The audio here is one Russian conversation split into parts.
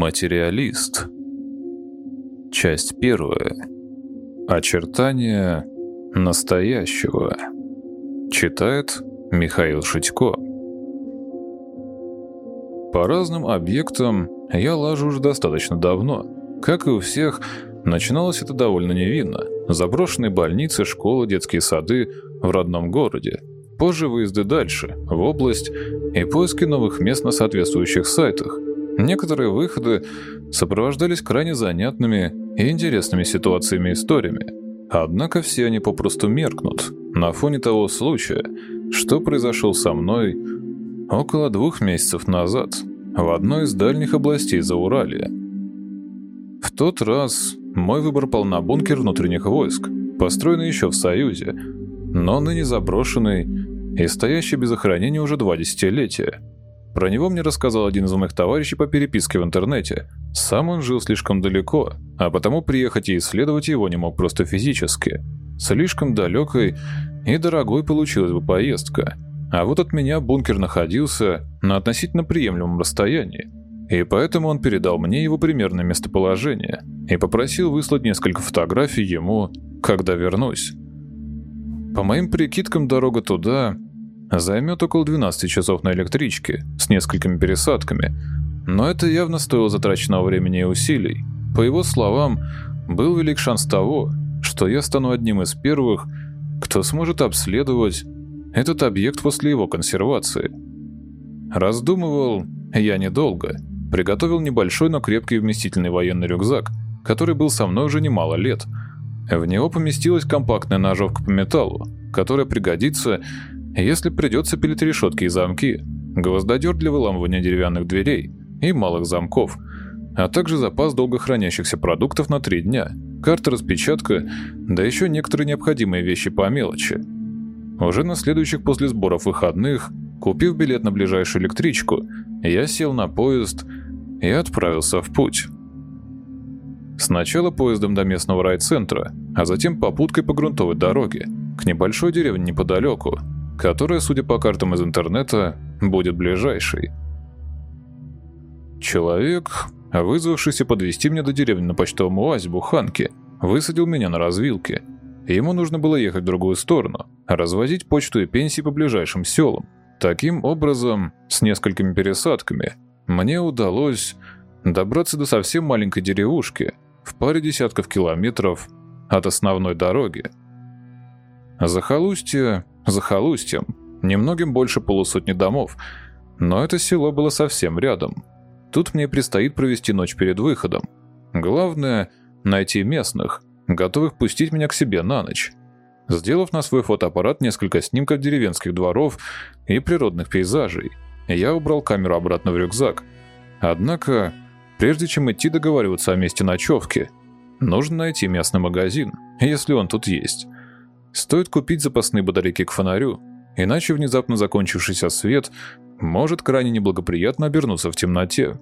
Материалист. Часть первая. Очертания настоящего. Читает Михаил Шитько. По разным объектам я лажу уже достаточно давно. Как и у всех, начиналось это довольно невинно. Заброшенные больницы, школы, детские сады в родном городе. Позже выезды дальше, в область и поиски новых мест на соответствующих сайтах – Некоторые выходы сопровождались крайне занятными и интересными ситуациями и историями. Однако все они попросту меркнут на фоне того случая, что произошел со мной около двух месяцев назад в одной из дальних областей Зауралья. В тот раз мой выбор пал на бункер внутренних войск, построенный еще в Союзе, но ныне заброшенный и стоящий без охранения уже два десятилетия. Про него мне рассказал один из моих товарищей по переписке в интернете. Сам он жил слишком далеко, а потому приехать и исследовать его не мог просто физически. Слишком далекой и дорогой получилась бы поездка. А вот от меня бункер находился на относительно приемлемом расстоянии. И поэтому он передал мне его примерное местоположение и попросил выслать несколько фотографий ему, когда вернусь. По моим прикидкам, дорога туда Займет около 12 часов на электричке, с несколькими пересадками, но это явно стоило затраченного времени и усилий. По его словам, был велик шанс того, что я стану одним из первых, кто сможет обследовать этот объект после его консервации. Раздумывал я недолго. Приготовил небольшой, но крепкий вместительный военный рюкзак, который был со мной уже немало лет. В него поместилась компактная ножовка по металлу, которая пригодится, если придется пилить решетки и замки, гвоздодер для выламывания деревянных дверей и малых замков, а также запас долго хранящихся продуктов на три дня, карта-распечатка, да еще некоторые необходимые вещи по мелочи. Уже на следующих после сборов выходных, купив билет на ближайшую электричку, я сел на поезд и отправился в путь. Сначала поездом до местного райцентра, а затем попуткой по грунтовой дороге, к небольшой деревне неподалеку, которая, судя по картам из интернета, будет ближайшей. Человек, вызвавшийся подвести меня до деревни на почтовом УАЗе Буханки, высадил меня на развилке. Ему нужно было ехать в другую сторону, развозить почту и пенсии по ближайшим селам. Таким образом, с несколькими пересадками, мне удалось добраться до совсем маленькой деревушки в паре десятков километров от основной дороги. Захолустье захолустьем, немногим больше полусотни домов, но это село было совсем рядом. Тут мне предстоит провести ночь перед выходом. Главное — найти местных, готовых пустить меня к себе на ночь. Сделав на свой фотоаппарат несколько снимков деревенских дворов и природных пейзажей, я убрал камеру обратно в рюкзак. Однако, прежде чем идти договариваться о месте ночевки, нужно найти местный магазин, если он тут есть. Стоит купить запасные батарейки к фонарю, иначе внезапно закончившийся свет может крайне неблагоприятно обернуться в темноте.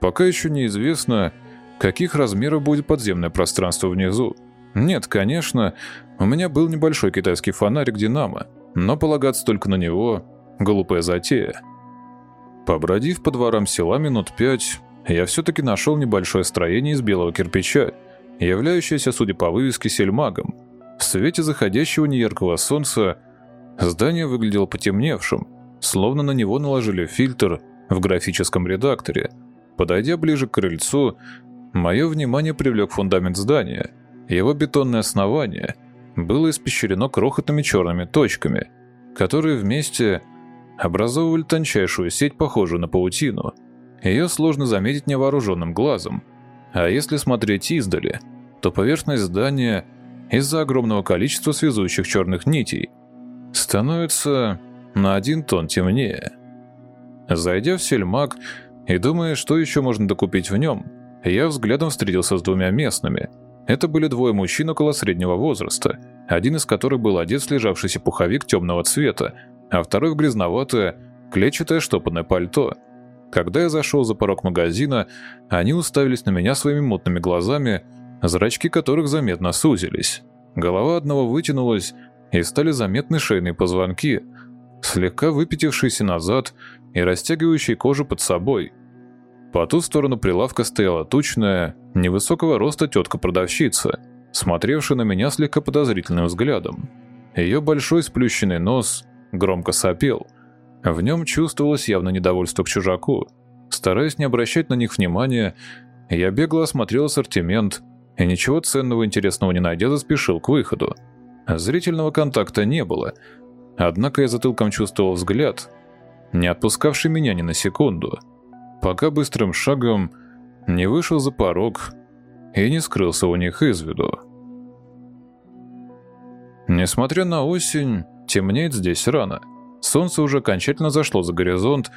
Пока еще неизвестно, каких размеров будет подземное пространство внизу. Нет, конечно, у меня был небольшой китайский фонарик «Динамо», но полагаться только на него – глупая затея. Побродив по дворам села минут пять, я все-таки нашел небольшое строение из белого кирпича, являющееся, судя по вывеске, сельмагом – в свете заходящего неяркого солнца здание выглядело потемневшим, словно на него наложили фильтр в графическом редакторе. Подойдя ближе к крыльцу, мое внимание привлек фундамент здания. Его бетонное основание было испещрено крохотными черными точками, которые вместе образовывали тончайшую сеть, похожую на паутину. Ее сложно заметить невооруженным глазом. А если смотреть издали, то поверхность здания – из-за огромного количества связующих черных нитей, становится на один тон темнее. Зайдя в сельмаг и думая, что еще можно докупить в нем, я взглядом встретился с двумя местными. Это были двое мужчин около среднего возраста, один из которых был одет в слежавшийся пуховик темного цвета, а второй в грязноватое, клетчатое штопанное пальто. Когда я зашел за порог магазина, они уставились на меня своими мутными глазами, зрачки которых заметно сузились. Голова одного вытянулась, и стали заметны шейные позвонки, слегка выпятившиеся назад и растягивающие кожу под собой. По ту сторону прилавка стояла тучная, невысокого роста тетка-продавщица, смотревшая на меня слегка подозрительным взглядом. Ее большой сплющенный нос громко сопел. В нем чувствовалось явно недовольство к чужаку. Стараясь не обращать на них внимания, я бегло осмотрел ассортимент и ничего ценного интересного не найдя, заспешил к выходу. Зрительного контакта не было, однако я затылком чувствовал взгляд, не отпускавший меня ни на секунду, пока быстрым шагом не вышел за порог и не скрылся у них из виду. Несмотря на осень, темнеет здесь рано. Солнце уже окончательно зашло за горизонт,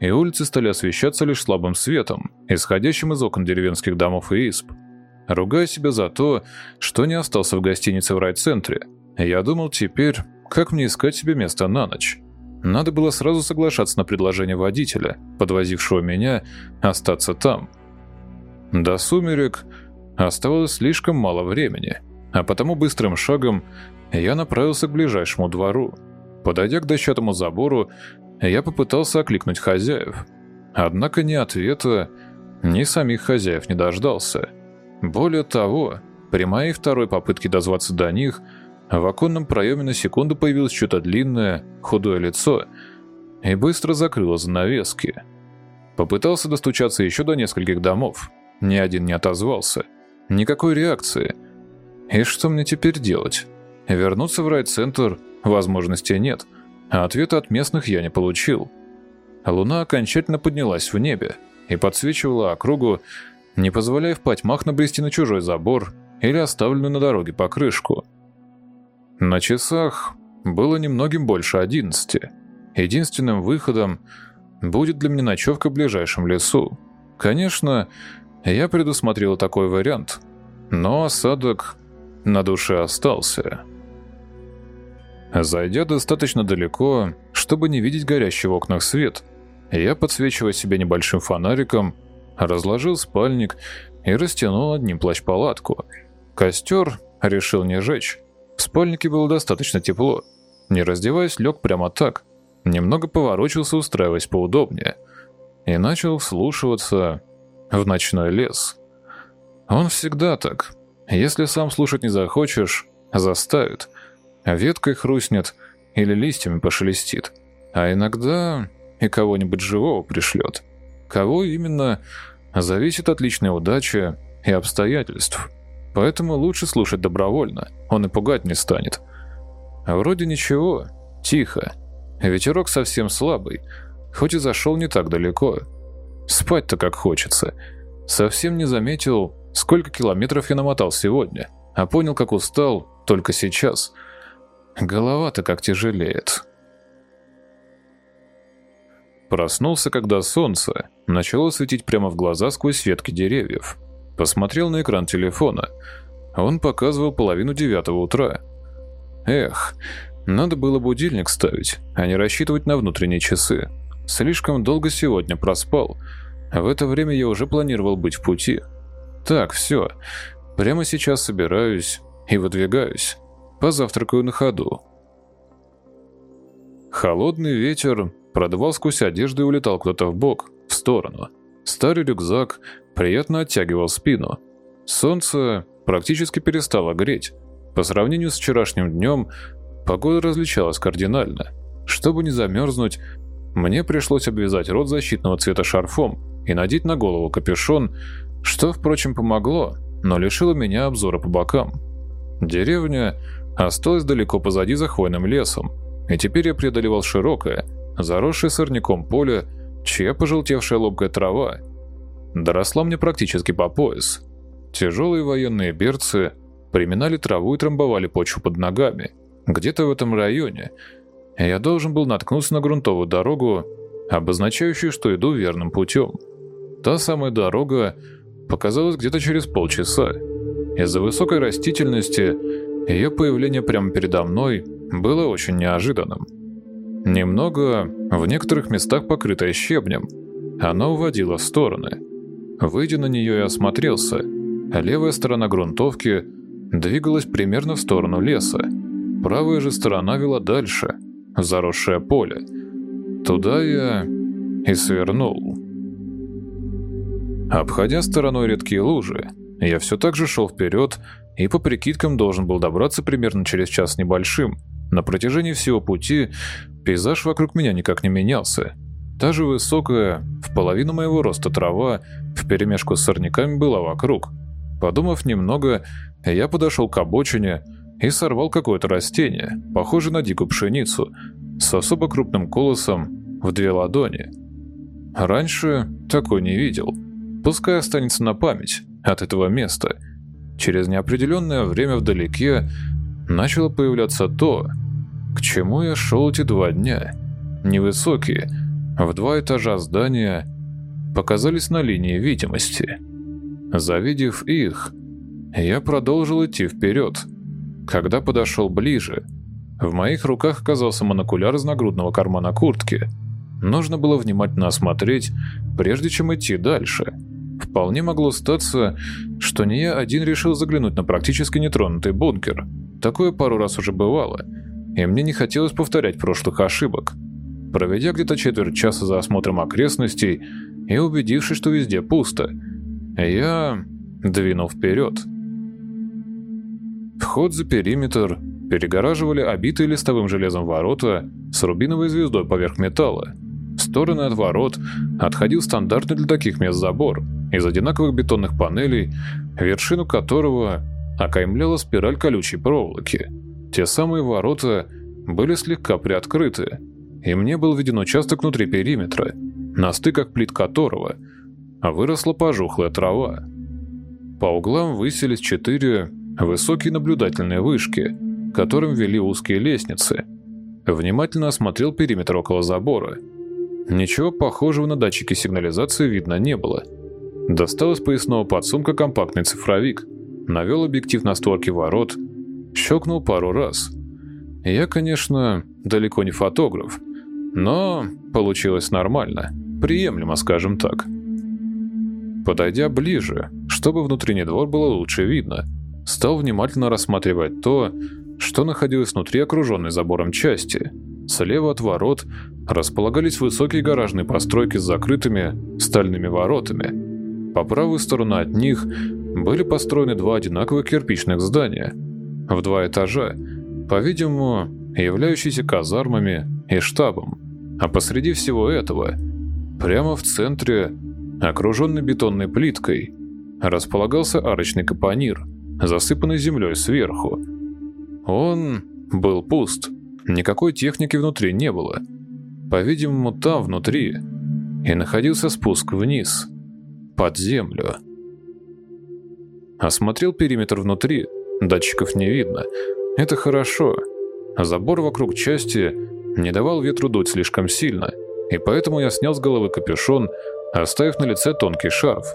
и улицы стали освещаться лишь слабым светом, исходящим из окон деревенских домов и изб. Ругая себя за то, что не остался в гостинице в райцентре, я думал теперь, как мне искать себе место на ночь. Надо было сразу соглашаться на предложение водителя, подвозившего меня, остаться там. До сумерек оставалось слишком мало времени, а потому быстрым шагом я направился к ближайшему двору. Подойдя к дощатому забору, я попытался окликнуть хозяев. Однако ни ответа, ни самих хозяев не дождался. Более того, при моей второй попытке дозваться до них, в оконном проеме на секунду появилось что-то длинное, худое лицо и быстро закрыло занавески. Попытался достучаться еще до нескольких домов. Ни один не отозвался. Никакой реакции. И что мне теперь делать? Вернуться в райцентр возможности нет, а ответа от местных я не получил. Луна окончательно поднялась в небе и подсвечивала округу, не позволяя в потьмах набрести на чужой забор или оставленную на дороге покрышку. На часах было немногим больше одиннадцати. Единственным выходом будет для меня ночевка в ближайшем лесу. Конечно, я предусмотрел такой вариант, но осадок на душе остался. Зайдя достаточно далеко, чтобы не видеть горящий в окнах свет, я, подсвечивая себе небольшим фонариком, разложил спальник и растянул одним плащ-палатку. Костер решил не жечь. В спальнике было достаточно тепло. Не раздеваясь, лег прямо так. Немного поворочился, устраиваясь поудобнее. И начал вслушиваться в ночной лес. Он всегда так. Если сам слушать не захочешь, заставит. Веткой хрустнет или листьями пошелестит. А иногда и кого-нибудь живого пришлет. Кого именно, зависит от личной удачи и обстоятельств. Поэтому лучше слушать добровольно, он и пугать не станет. А вроде ничего, тихо. Ветерок совсем слабый, хоть и зашел не так далеко. Спать-то как хочется. Совсем не заметил, сколько километров я намотал сегодня, а понял, как устал только сейчас. Голова-то как тяжелеет. Проснулся, когда солнце начало светить прямо в глаза сквозь ветки деревьев. Посмотрел на экран телефона. Он показывал половину девятого утра. Эх, надо было будильник ставить, а не рассчитывать на внутренние часы. Слишком долго сегодня проспал. В это время я уже планировал быть в пути. Так, все. Прямо сейчас собираюсь и выдвигаюсь. Позавтракаю на ходу. Холодный ветер продувал сквозь одежду и улетал куда-то в бок, в сторону. Старый рюкзак приятно оттягивал спину. Солнце практически перестало греть. По сравнению с вчерашним днем, погода различалась кардинально. Чтобы не замерзнуть, мне пришлось обвязать рот защитного цвета шарфом и надеть на голову капюшон, что, впрочем, помогло, но лишило меня обзора по бокам. Деревня осталась далеко позади за хвойным лесом, и теперь я преодолевал широкое, заросшее сорняком поле, чья пожелтевшая лобкая трава доросла мне практически по пояс. Тяжелые военные берцы приминали траву и трамбовали почву под ногами. Где-то в этом районе я должен был наткнуться на грунтовую дорогу, обозначающую, что иду верным путем. Та самая дорога показалась где-то через полчаса. Из-за высокой растительности ее появление прямо передо мной было очень неожиданным. Немного, в некоторых местах покрытая щебнем, она уводила в стороны. Выйдя на нее, я осмотрелся. Левая сторона грунтовки двигалась примерно в сторону леса. Правая же сторона вела дальше, в заросшее поле. Туда я и свернул. Обходя стороной редкие лужи, я все так же шел вперед и по прикидкам должен был добраться примерно через час небольшим. На протяжении всего пути пейзаж вокруг меня никак не менялся. Та же высокая, в половину моего роста трава, вперемешку с сорняками была вокруг. Подумав немного, я подошел к обочине и сорвал какое-то растение, похожее на дикую пшеницу, с особо крупным колосом в две ладони. Раньше такой не видел. Пускай останется на память от этого места. Через неопределенное время вдалеке начало появляться то, к чему я шел эти два дня. Невысокие, в два этажа здания показались на линии видимости. Завидев их, я продолжил идти вперед. Когда подошел ближе, в моих руках оказался монокуляр из нагрудного кармана куртки. Нужно было внимательно осмотреть, прежде чем идти дальше. Вполне могло статься, что не я один решил заглянуть на практически нетронутый бункер. Такое пару раз уже бывало, и мне не хотелось повторять прошлых ошибок. Проведя где-то четверть часа за осмотром окрестностей и убедившись, что везде пусто, я двинул вперед. Вход за периметр перегораживали обитые листовым железом ворота с рубиновой звездой поверх металла. В стороны от ворот отходил стандартный для таких мест забор из одинаковых бетонных панелей, вершину которого окаймляла спираль колючей проволоки. Те самые ворота были слегка приоткрыты, и мне был виден участок внутри периметра, на стыках плит которого выросла пожухлая трава. По углам высились четыре высокие наблюдательные вышки, которым вели узкие лестницы. Внимательно осмотрел периметр около забора. Ничего похожего на датчики сигнализации видно не было. Достал из поясного подсумка компактный цифровик, навел объектив на створки ворот, щелкнул пару раз. Я, конечно, далеко не фотограф, но получилось нормально, приемлемо, скажем так. Подойдя ближе, чтобы внутренний двор было лучше видно, стал внимательно рассматривать то, что находилось внутри окруженной забором части. Слева от ворот располагались высокие гаражные постройки с закрытыми стальными воротами. По правую сторону от них были построены два одинаковых кирпичных здания в два этажа, по-видимому, являющиеся казармами и штабом. А посреди всего этого, прямо в центре, окруженный бетонной плиткой, располагался арочный капонир, засыпанный землей сверху. Он был пуст, никакой техники внутри не было. По-видимому, там, внутри, и находился спуск вниз, под землю. Осмотрел периметр внутри, датчиков не видно. Это хорошо. Забор вокруг части не давал ветру дуть слишком сильно, и поэтому я снял с головы капюшон, оставив на лице тонкий шарф.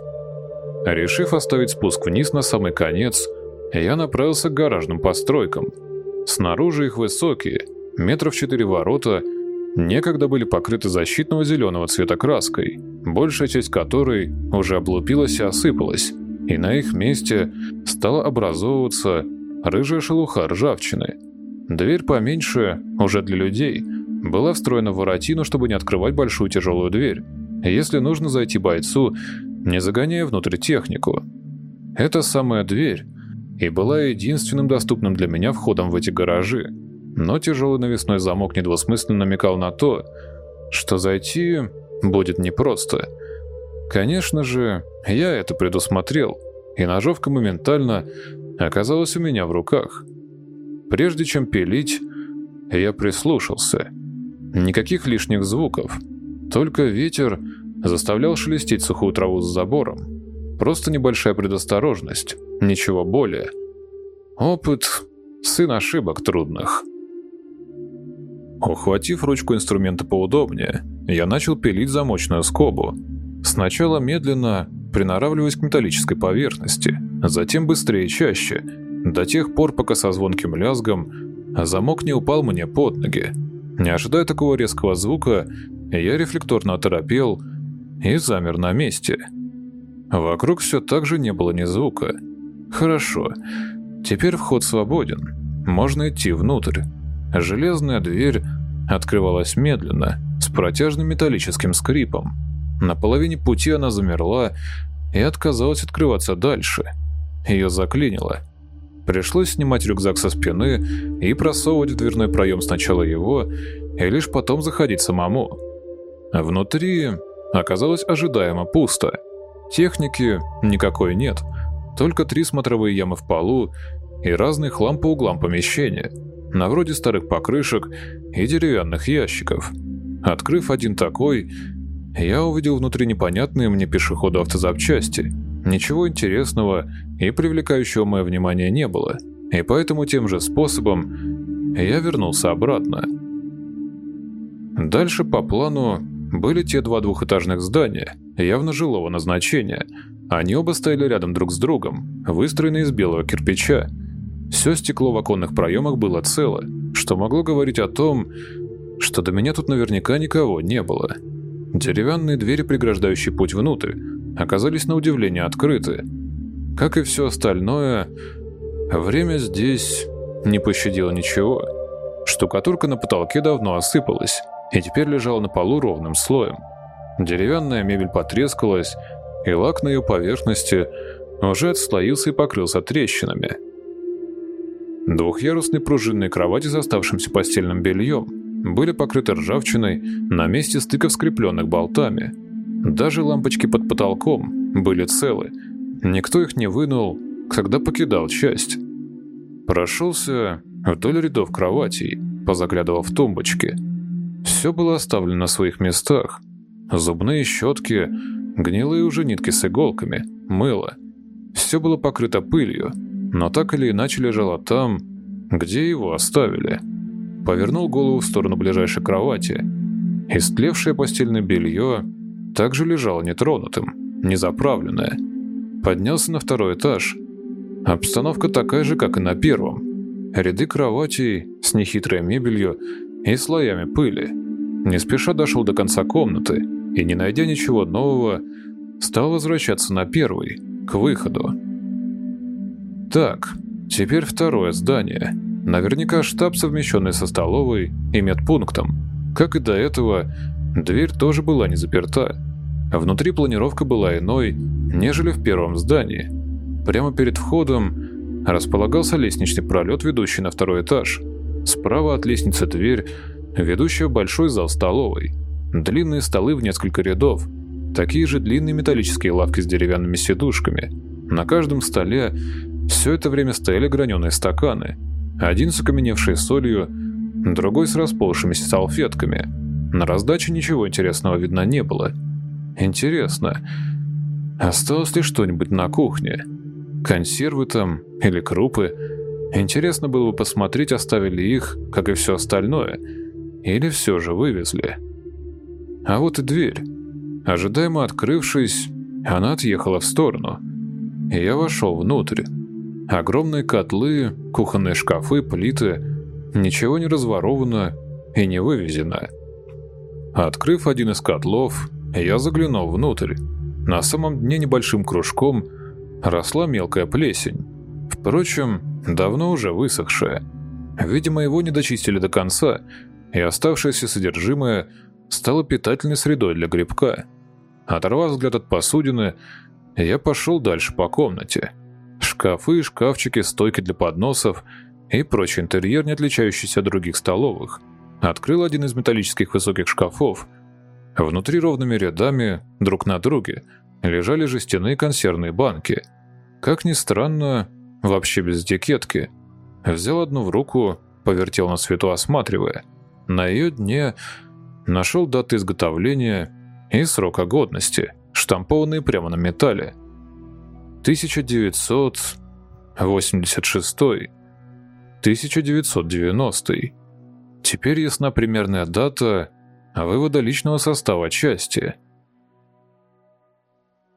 Решив оставить спуск вниз на самый конец, я направился к гаражным постройкам. Снаружи их высокие, метров четыре ворота, некогда были покрыты защитного зеленого цвета краской, большая часть которой уже облупилась и осыпалась, и на их месте стала образовываться рыжая шелуха ржавчины. Дверь поменьше, уже для людей, была встроена в воротину, чтобы не открывать большую тяжелую дверь, если нужно зайти бойцу, не загоняя внутрь технику. Эта самая дверь и была единственным доступным для меня входом в эти гаражи, но тяжелый навесной замок недвусмысленно намекал на то, что зайти будет непросто. Конечно же, я это предусмотрел, и ножовка моментально оказалась у меня в руках. Прежде чем пилить, я прислушался. Никаких лишних звуков, только ветер заставлял шелестеть сухую траву с забором. Просто небольшая предосторожность, ничего более. Опыт – сын ошибок трудных. Ухватив ручку инструмента поудобнее, я начал пилить замочную скобу. Сначала медленно, приноравливаясь к металлической поверхности, затем быстрее и чаще, до тех пор, пока со звонким лязгом замок не упал мне под ноги. Не ожидая такого резкого звука, я рефлекторно оторопел и замер на месте. Вокруг все так же не было ни звука. Хорошо, теперь вход свободен, можно идти внутрь. Железная дверь открывалась медленно, с протяжным металлическим скрипом. На половине пути она замерла, и отказалась открываться дальше. Ее заклинило. Пришлось снимать рюкзак со спины и просовывать в дверной проем сначала его, и лишь потом заходить самому. Внутри оказалось ожидаемо пусто. Техники никакой нет, только три смотровые ямы в полу и разный хлам по углам помещения, на вроде старых покрышек и деревянных ящиков. Открыв один такой, я увидел внутри непонятные мне пешеходу автозапчасти. Ничего интересного и привлекающего мое внимание не было, и поэтому тем же способом я вернулся обратно. Дальше по плану были те два двухэтажных здания, явно жилого назначения. Они оба стояли рядом друг с другом, выстроены из белого кирпича. Все стекло в оконных проемах было цело, что могло говорить о том, что до меня тут наверняка никого не было. Деревянные двери, преграждающие путь внутрь, оказались на удивление открыты. Как и все остальное, время здесь не пощадило ничего. Штукатурка на потолке давно осыпалась и теперь лежала на полу ровным слоем. Деревянная мебель потрескалась, и лак на ее поверхности уже отслоился и покрылся трещинами. Двухъярусные пружинные кровати с оставшимся постельным бельем были покрыты ржавчиной на месте стыков скрепленных болтами. Даже лампочки под потолком были целы. Никто их не вынул, когда покидал часть. Прошелся вдоль рядов кроватей, позаглядывал в тумбочки. Все было оставлено на своих местах. Зубные щетки, гнилые уже нитки с иголками, мыло. Все было покрыто пылью, но так или иначе лежало там, где его оставили повернул голову в сторону ближайшей кровати. Истлевшее постельное белье также лежало нетронутым, незаправленное. Поднялся на второй этаж. Обстановка такая же, как и на первом. Ряды кроватей с нехитрой мебелью и слоями пыли. Не спеша дошел до конца комнаты и, не найдя ничего нового, стал возвращаться на первый, к выходу. Так, теперь второе здание – Наверняка штаб, совмещенный со столовой и медпунктом. Как и до этого, дверь тоже была не заперта. Внутри планировка была иной, нежели в первом здании. Прямо перед входом располагался лестничный пролет, ведущий на второй этаж. Справа от лестницы дверь, ведущая в большой зал столовой. Длинные столы в несколько рядов. Такие же длинные металлические лавки с деревянными сидушками. На каждом столе все это время стояли граненые стаканы – один с окаменевшей солью, другой с расползшимися салфетками. На раздаче ничего интересного видно не было. Интересно, осталось ли что-нибудь на кухне? Консервы там или крупы? Интересно было бы посмотреть, оставили их, как и все остальное, или все же вывезли. А вот и дверь. Ожидаемо открывшись, она отъехала в сторону, и я вошел внутрь. Огромные котлы, кухонные шкафы, плиты. Ничего не разворовано и не вывезено. Открыв один из котлов, я заглянул внутрь. На самом дне небольшим кружком росла мелкая плесень. Впрочем, давно уже высохшая. Видимо, его не дочистили до конца, и оставшееся содержимое стало питательной средой для грибка. Оторвав взгляд от посудины, я пошел дальше по комнате. Шкафы, шкафчики, стойки для подносов и прочий интерьер, не отличающийся от других столовых. Открыл один из металлических высоких шкафов. Внутри ровными рядами, друг на друге, лежали жестяные консервные банки. Как ни странно, вообще без этикетки. Взял одну в руку, повертел на свету, осматривая. На ее дне нашел даты изготовления и срока годности, штампованные прямо на металле – 1986, 1990. Теперь ясна примерная дата вывода личного состава части.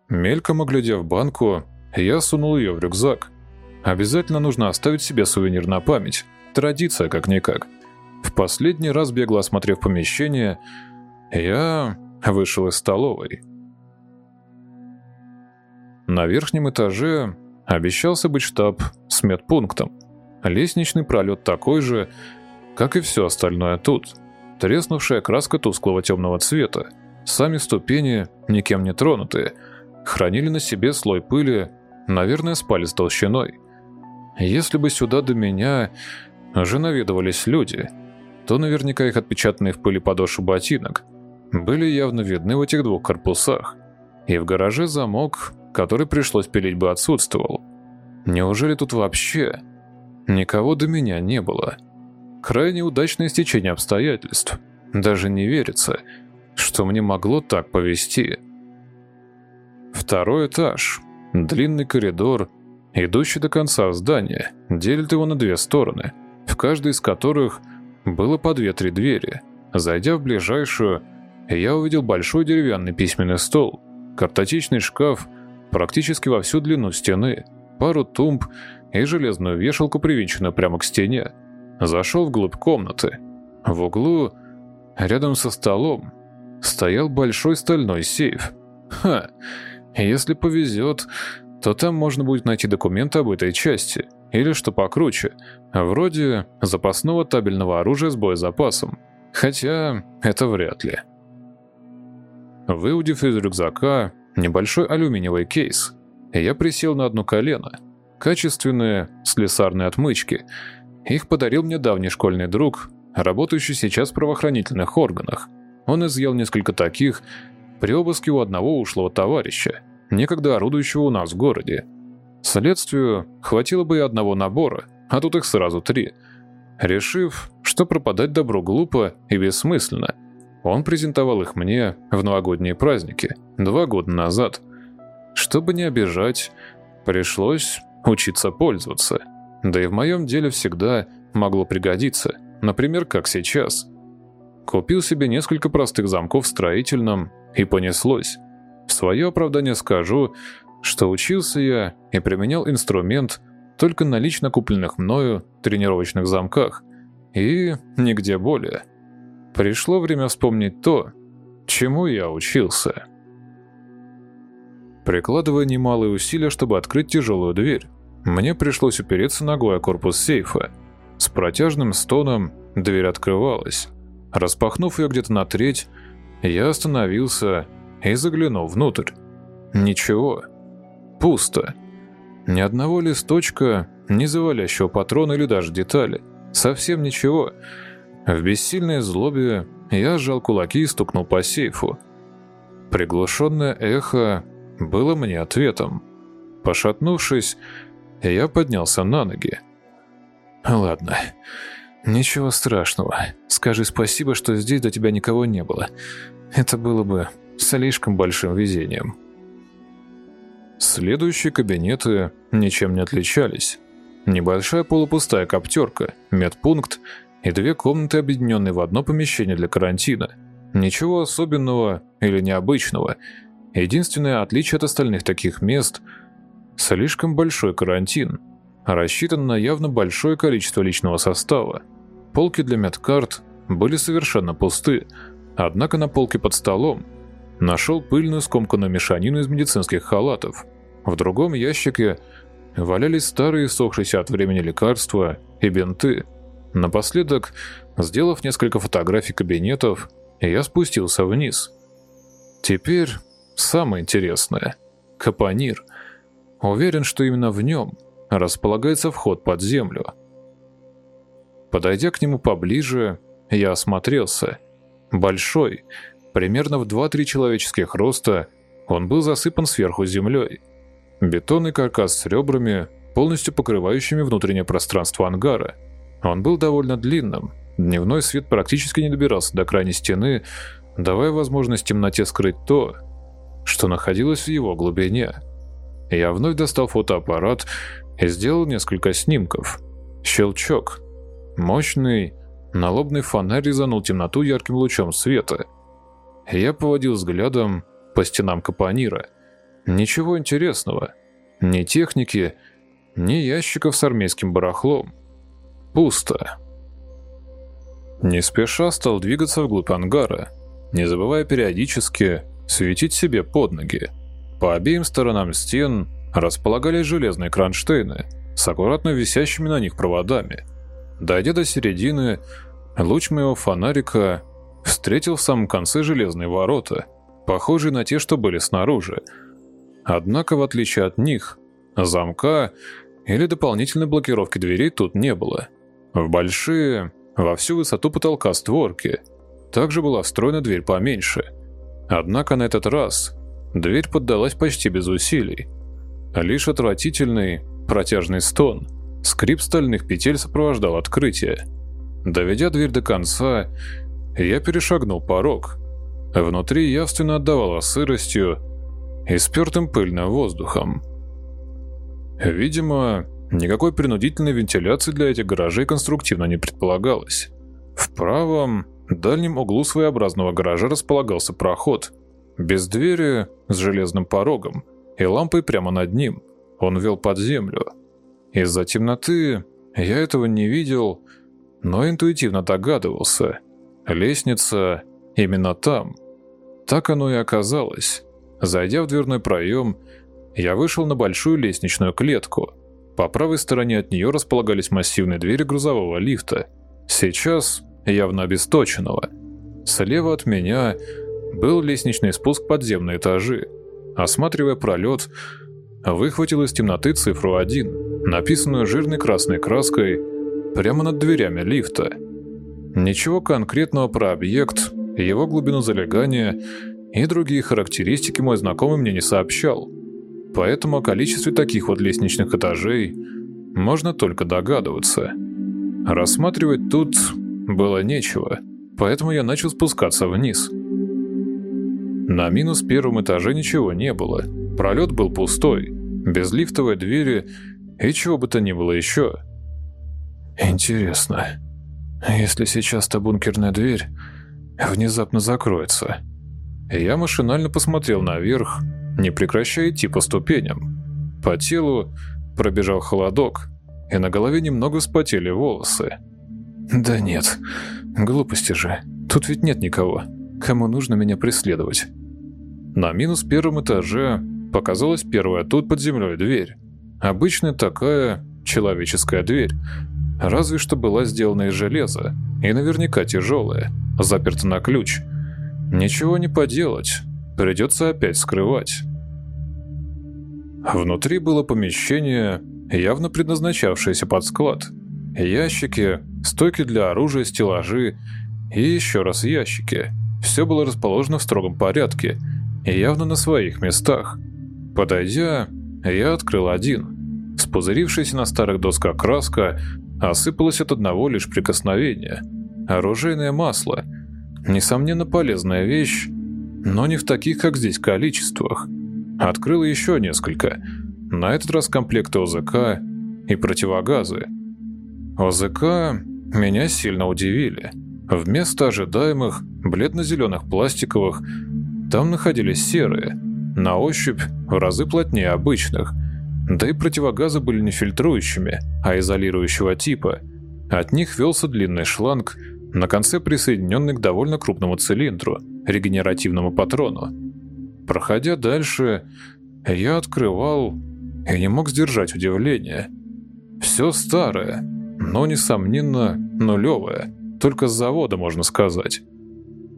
Мельком оглядев банку, я сунул ее в рюкзак. Обязательно нужно оставить себе сувенир на память. Традиция как-никак. В последний раз бегло осмотрев помещение, я вышел из столовой. На верхнем этаже обещался быть штаб с медпунктом. Лестничный пролет такой же, как и все остальное тут. Треснувшая краска тусклого темного цвета, сами ступени никем не тронутые, хранили на себе слой пыли, наверное, спали с толщиной. Если бы сюда до меня уже наведывались люди, то наверняка их отпечатанные в пыли подошвы ботинок были явно видны в этих двух корпусах, и в гараже замок, который пришлось пилить бы отсутствовал. Неужели тут вообще никого до меня не было? Крайне удачное стечение обстоятельств. Даже не верится, что мне могло так повести. Второй этаж. Длинный коридор, идущий до конца здания, делит его на две стороны, в каждой из которых было по две-три двери. Зайдя в ближайшую, я увидел большой деревянный письменный стол, картотечный шкаф практически во всю длину стены, пару тумб и железную вешалку, привинченную прямо к стене. Зашел вглубь комнаты. В углу, рядом со столом, стоял большой стальной сейф. Ха, если повезет, то там можно будет найти документы об этой части, или что покруче, вроде запасного табельного оружия с боезапасом. Хотя это вряд ли. Выудив из рюкзака небольшой алюминиевый кейс, я присел на одно колено. Качественные слесарные отмычки. Их подарил мне давний школьный друг, работающий сейчас в правоохранительных органах. Он изъял несколько таких при обыске у одного ушлого товарища, некогда орудующего у нас в городе. Следствию хватило бы и одного набора, а тут их сразу три. Решив, что пропадать добро глупо и бессмысленно, он презентовал их мне в новогодние праздники, два года назад. Чтобы не обижать, пришлось учиться пользоваться. Да и в моем деле всегда могло пригодиться, например, как сейчас. Купил себе несколько простых замков в строительном, и понеслось. В свое оправдание скажу, что учился я и применял инструмент только на лично купленных мною тренировочных замках, и нигде более. Пришло время вспомнить то, чему я учился. Прикладывая немалые усилия, чтобы открыть тяжелую дверь, мне пришлось упереться ногой о корпус сейфа. С протяжным стоном дверь открывалась. Распахнув ее где-то на треть, я остановился и заглянул внутрь. Ничего. Пусто. Ни одного листочка, ни завалящего патрона или даже детали. Совсем ничего. В бессильной злобе я сжал кулаки и стукнул по сейфу. Приглушенное эхо было мне ответом. Пошатнувшись, я поднялся на ноги. «Ладно, ничего страшного. Скажи спасибо, что здесь до тебя никого не было. Это было бы слишком большим везением». Следующие кабинеты ничем не отличались. Небольшая полупустая коптерка, медпункт и две комнаты, объединенные в одно помещение для карантина. Ничего особенного или необычного. Единственное отличие от остальных таких мест – слишком большой карантин, рассчитан на явно большое количество личного состава. Полки для медкарт были совершенно пусты, однако на полке под столом нашел пыльную скомканную мешанину из медицинских халатов. В другом ящике валялись старые сохшиеся от времени лекарства и бинты – Напоследок, сделав несколько фотографий кабинетов, я спустился вниз. Теперь самое интересное – Капонир. Уверен, что именно в нем располагается вход под землю. Подойдя к нему поближе, я осмотрелся. Большой, примерно в 2-3 человеческих роста, он был засыпан сверху землей. Бетонный каркас с ребрами, полностью покрывающими внутреннее пространство ангара – он был довольно длинным. Дневной свет практически не добирался до крайней стены, давая возможность темноте скрыть то, что находилось в его глубине. Я вновь достал фотоаппарат и сделал несколько снимков. Щелчок. Мощный налобный фонарь резанул темноту ярким лучом света. Я поводил взглядом по стенам капонира. Ничего интересного. Ни техники, ни ящиков с армейским барахлом. Пусто. Не спеша стал двигаться вглубь ангара, не забывая периодически светить себе под ноги. По обеим сторонам стен располагались железные кронштейны с аккуратно висящими на них проводами. Дойдя до середины, луч моего фонарика встретил в самом конце железные ворота, похожие на те, что были снаружи. Однако, в отличие от них, замка или дополнительной блокировки дверей тут не было. В большие, во всю высоту потолка створки, также была встроена дверь поменьше. Однако на этот раз дверь поддалась почти без усилий. Лишь отвратительный, протяжный стон, скрип стальных петель сопровождал открытие. Доведя дверь до конца, я перешагнул порог. Внутри явственно отдавало сыростью и спертым пыльным воздухом. Видимо, никакой принудительной вентиляции для этих гаражей конструктивно не предполагалось. В правом, дальнем углу своеобразного гаража располагался проход. Без двери, с железным порогом и лампой прямо над ним. Он вел под землю. Из-за темноты я этого не видел, но интуитивно догадывался. Лестница именно там. Так оно и оказалось. Зайдя в дверной проем, я вышел на большую лестничную клетку. По правой стороне от нее располагались массивные двери грузового лифта. Сейчас явно обесточенного. Слева от меня был лестничный спуск подземные этажи. Осматривая пролет, выхватил из темноты цифру 1, написанную жирной красной краской прямо над дверями лифта. Ничего конкретного про объект, его глубину залегания и другие характеристики мой знакомый мне не сообщал. Поэтому о количестве таких вот лестничных этажей можно только догадываться. Рассматривать тут было нечего, поэтому я начал спускаться вниз. На минус первом этаже ничего не было. Пролет был пустой, без лифтовой двери и чего бы то ни было еще. Интересно, если сейчас та бункерная дверь внезапно закроется. Я машинально посмотрел наверх, не прекращая идти по ступеням. По телу пробежал холодок, и на голове немного вспотели волосы. Да нет, глупости же. Тут ведь нет никого, кому нужно меня преследовать. На минус первом этаже показалась первая тут под землей дверь. Обычная такая человеческая дверь, разве что была сделана из железа и наверняка тяжелая, заперта на ключ. Ничего не поделать, придется опять скрывать. Внутри было помещение, явно предназначавшееся под склад. Ящики, стойки для оружия, стеллажи и еще раз ящики. Все было расположено в строгом порядке и явно на своих местах. Подойдя, я открыл один. Спузырившаяся на старых досках краска осыпалась от одного лишь прикосновения. Оружейное масло. Несомненно полезная вещь, но не в таких, как здесь, количествах. Открыл еще несколько. На этот раз комплекты ОЗК и противогазы. ОЗК меня сильно удивили. Вместо ожидаемых бледно-зеленых пластиковых там находились серые, на ощупь в разы плотнее обычных. Да и противогазы были не фильтрующими, а изолирующего типа. От них велся длинный шланг, на конце присоединенный к довольно крупному цилиндру, регенеративному патрону. Проходя дальше, я открывал и не мог сдержать удивление. Все старое, но, несомненно, нулевое, только с завода, можно сказать.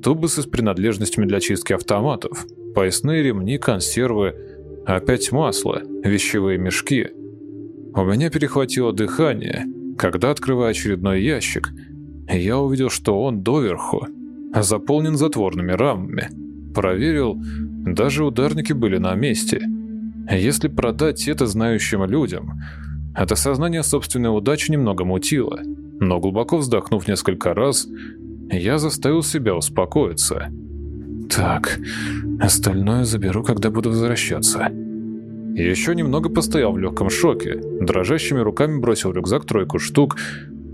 Тубусы с принадлежностями для чистки автоматов, поясные ремни, консервы, опять масло, вещевые мешки. У меня перехватило дыхание, когда, открывая очередной ящик, я увидел, что он доверху, заполнен затворными рамами. Проверил, даже ударники были на месте – если продать это знающим людям, это сознание собственной удачи немного мутило, но глубоко вздохнув несколько раз, я заставил себя успокоиться. Так, остальное заберу, когда буду возвращаться. Еще немного постоял в легком шоке, дрожащими руками бросил рюкзак тройку штук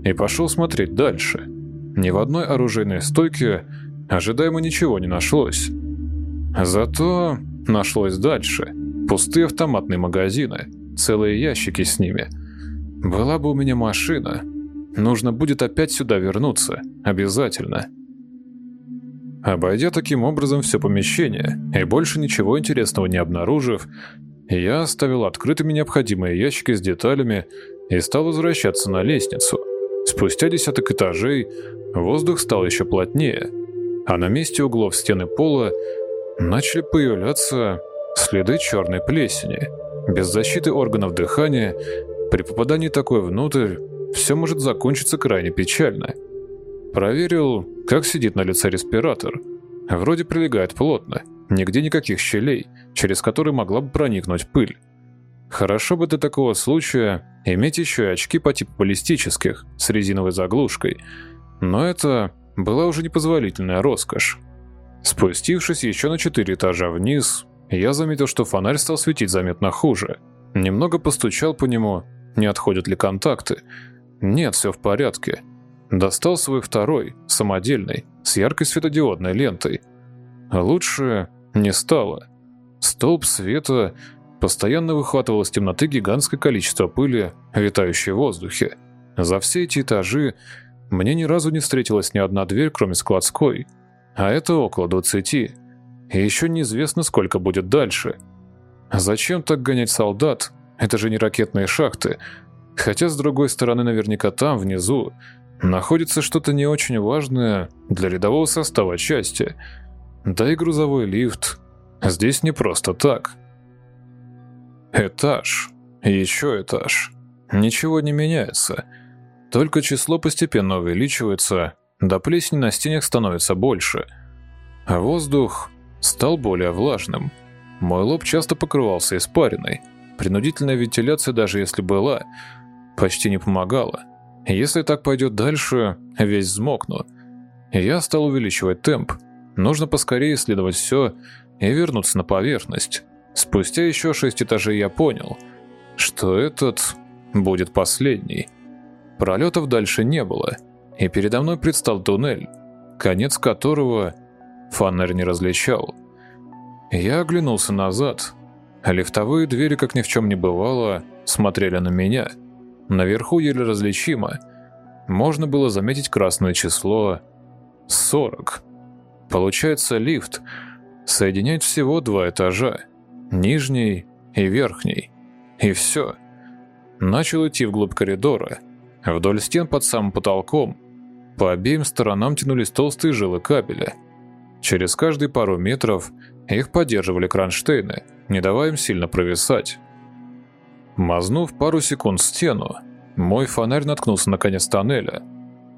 и пошел смотреть дальше. Ни в одной оружейной стойке ожидаемо ничего не нашлось. Зато нашлось дальше. Пустые автоматные магазины, целые ящики с ними. Была бы у меня машина. Нужно будет опять сюда вернуться. Обязательно. Обойдя таким образом все помещение и больше ничего интересного не обнаружив, я оставил открытыми необходимые ящики с деталями и стал возвращаться на лестницу. Спустя десяток этажей воздух стал еще плотнее, а на месте углов стены пола начали появляться следы черной плесени. Без защиты органов дыхания, при попадании такой внутрь, все может закончиться крайне печально. Проверил, как сидит на лице респиратор. Вроде прилегает плотно, нигде никаких щелей, через которые могла бы проникнуть пыль. Хорошо бы для такого случая иметь еще и очки по типу баллистических, с резиновой заглушкой. Но это была уже непозволительная роскошь. Спустившись еще на четыре этажа вниз, я заметил, что фонарь стал светить заметно хуже. Немного постучал по нему, не отходят ли контакты. Нет, все в порядке. Достал свой второй, самодельный, с яркой светодиодной лентой. Лучше не стало. Столб света постоянно выхватывал из темноты гигантское количество пыли, витающей в воздухе. За все эти этажи мне ни разу не встретилась ни одна дверь, кроме складской. А это около двадцати. И еще неизвестно, сколько будет дальше. Зачем так гонять солдат? Это же не ракетные шахты. Хотя, с другой стороны, наверняка там, внизу, находится что-то не очень важное для рядового состава части. Да и грузовой лифт. Здесь не просто так. Этаж. Еще этаж. Ничего не меняется. Только число постепенно увеличивается, до плесени на стенах становится больше. А воздух стал более влажным. Мой лоб часто покрывался испариной. Принудительная вентиляция, даже если была, почти не помогала. Если так пойдет дальше, весь взмокну. Я стал увеличивать темп. Нужно поскорее исследовать все и вернуться на поверхность. Спустя еще шесть этажей я понял, что этот будет последний. Пролетов дальше не было, и передо мной предстал туннель, конец которого фонарь не различал. Я оглянулся назад. Лифтовые двери, как ни в чем не бывало, смотрели на меня. Наверху еле различимо. Можно было заметить красное число 40. Получается, лифт соединяет всего два этажа нижний и верхний. И все. Начал идти вглубь коридора. Вдоль стен под самым потолком по обеим сторонам тянулись толстые жилы кабеля. Через каждые пару метров их поддерживали кронштейны, не давая им сильно провисать. Мазнув пару секунд стену, мой фонарь наткнулся на конец тоннеля.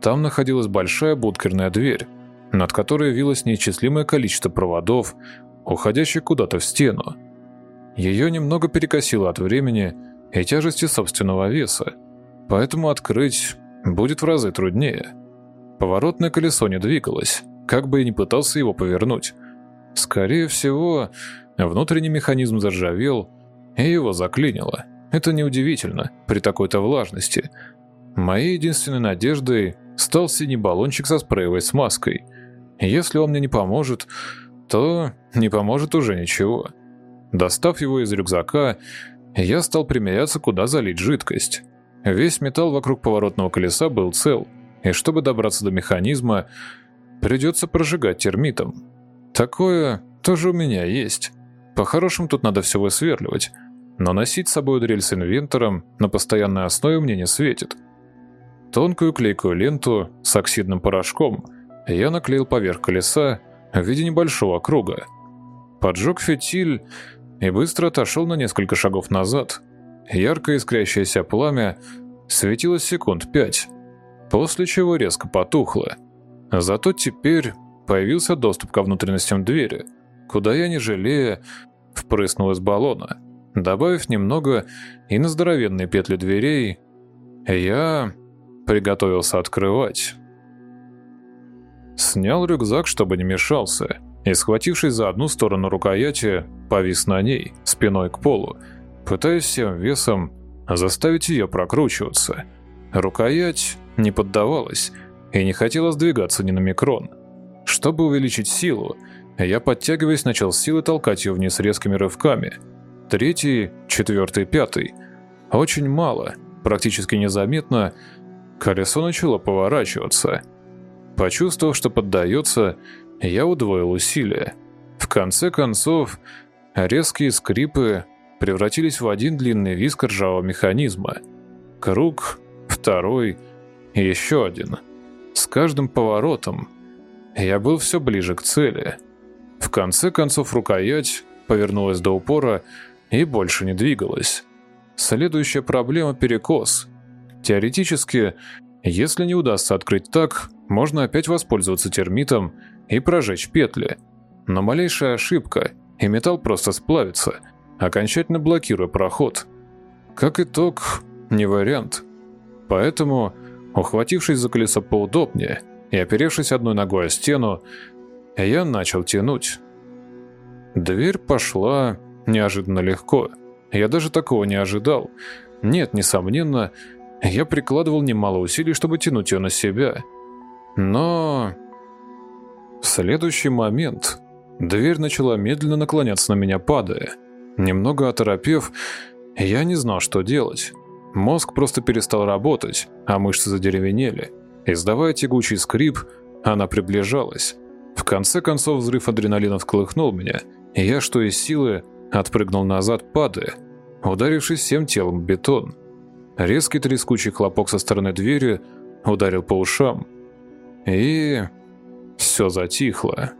Там находилась большая бункерная дверь, над которой вилось неисчислимое количество проводов, уходящих куда-то в стену. Ее немного перекосило от времени и тяжести собственного веса, поэтому открыть будет в разы труднее. Поворотное колесо не двигалось, как бы и не пытался его повернуть. Скорее всего, внутренний механизм заржавел, и его заклинило. Это неудивительно при такой-то влажности. Моей единственной надеждой стал синий баллончик со спреевой смазкой. Если он мне не поможет, то не поможет уже ничего. Достав его из рюкзака, я стал примеряться, куда залить жидкость. Весь металл вокруг поворотного колеса был цел, и чтобы добраться до механизма, придется прожигать термитом. Такое тоже у меня есть. По-хорошему тут надо все высверливать, но носить с собой дрель с инвентором на постоянной основе мне не светит. Тонкую клейкую ленту с оксидным порошком я наклеил поверх колеса в виде небольшого круга. Поджег фитиль и быстро отошел на несколько шагов назад. Яркое искрящееся пламя светилось секунд пять, после чего резко потухло. Зато теперь появился доступ ко внутренностям двери, куда я, не жалея, впрыснул из баллона. Добавив немного и на здоровенные петли дверей, я приготовился открывать. Снял рюкзак, чтобы не мешался, и, схватившись за одну сторону рукояти, повис на ней, спиной к полу, пытаясь всем весом заставить ее прокручиваться. Рукоять не поддавалась и не хотела сдвигаться ни на микрон. Чтобы увеличить силу, я, подтягиваясь, начал силы толкать ее вниз резкими рывками. Третий, четвертый, пятый. Очень мало, практически незаметно, колесо начало поворачиваться. Почувствовав, что поддается, я удвоил усилия. В конце концов, резкие скрипы превратились в один длинный виск ржавого механизма. Круг, второй, еще один. С каждым поворотом я был все ближе к цели. В конце концов рукоять повернулась до упора и больше не двигалась. Следующая проблема – перекос. Теоретически, если не удастся открыть так, можно опять воспользоваться термитом и прожечь петли. Но малейшая ошибка, и металл просто сплавится, окончательно блокируя проход. Как итог, не вариант. Поэтому, ухватившись за колесо поудобнее и оперевшись одной ногой о стену, я начал тянуть. Дверь пошла неожиданно легко. Я даже такого не ожидал. Нет, несомненно, я прикладывал немало усилий, чтобы тянуть ее на себя. Но... В следующий момент дверь начала медленно наклоняться на меня, падая. Немного оторопев, я не знал, что делать. Мозг просто перестал работать, а мышцы задеревенели. Издавая тягучий скрип, она приближалась. В конце концов взрыв адреналина всколыхнул меня, и я, что из силы, отпрыгнул назад, падая, ударившись всем телом в бетон. Резкий трескучий хлопок со стороны двери ударил по ушам. И... все затихло.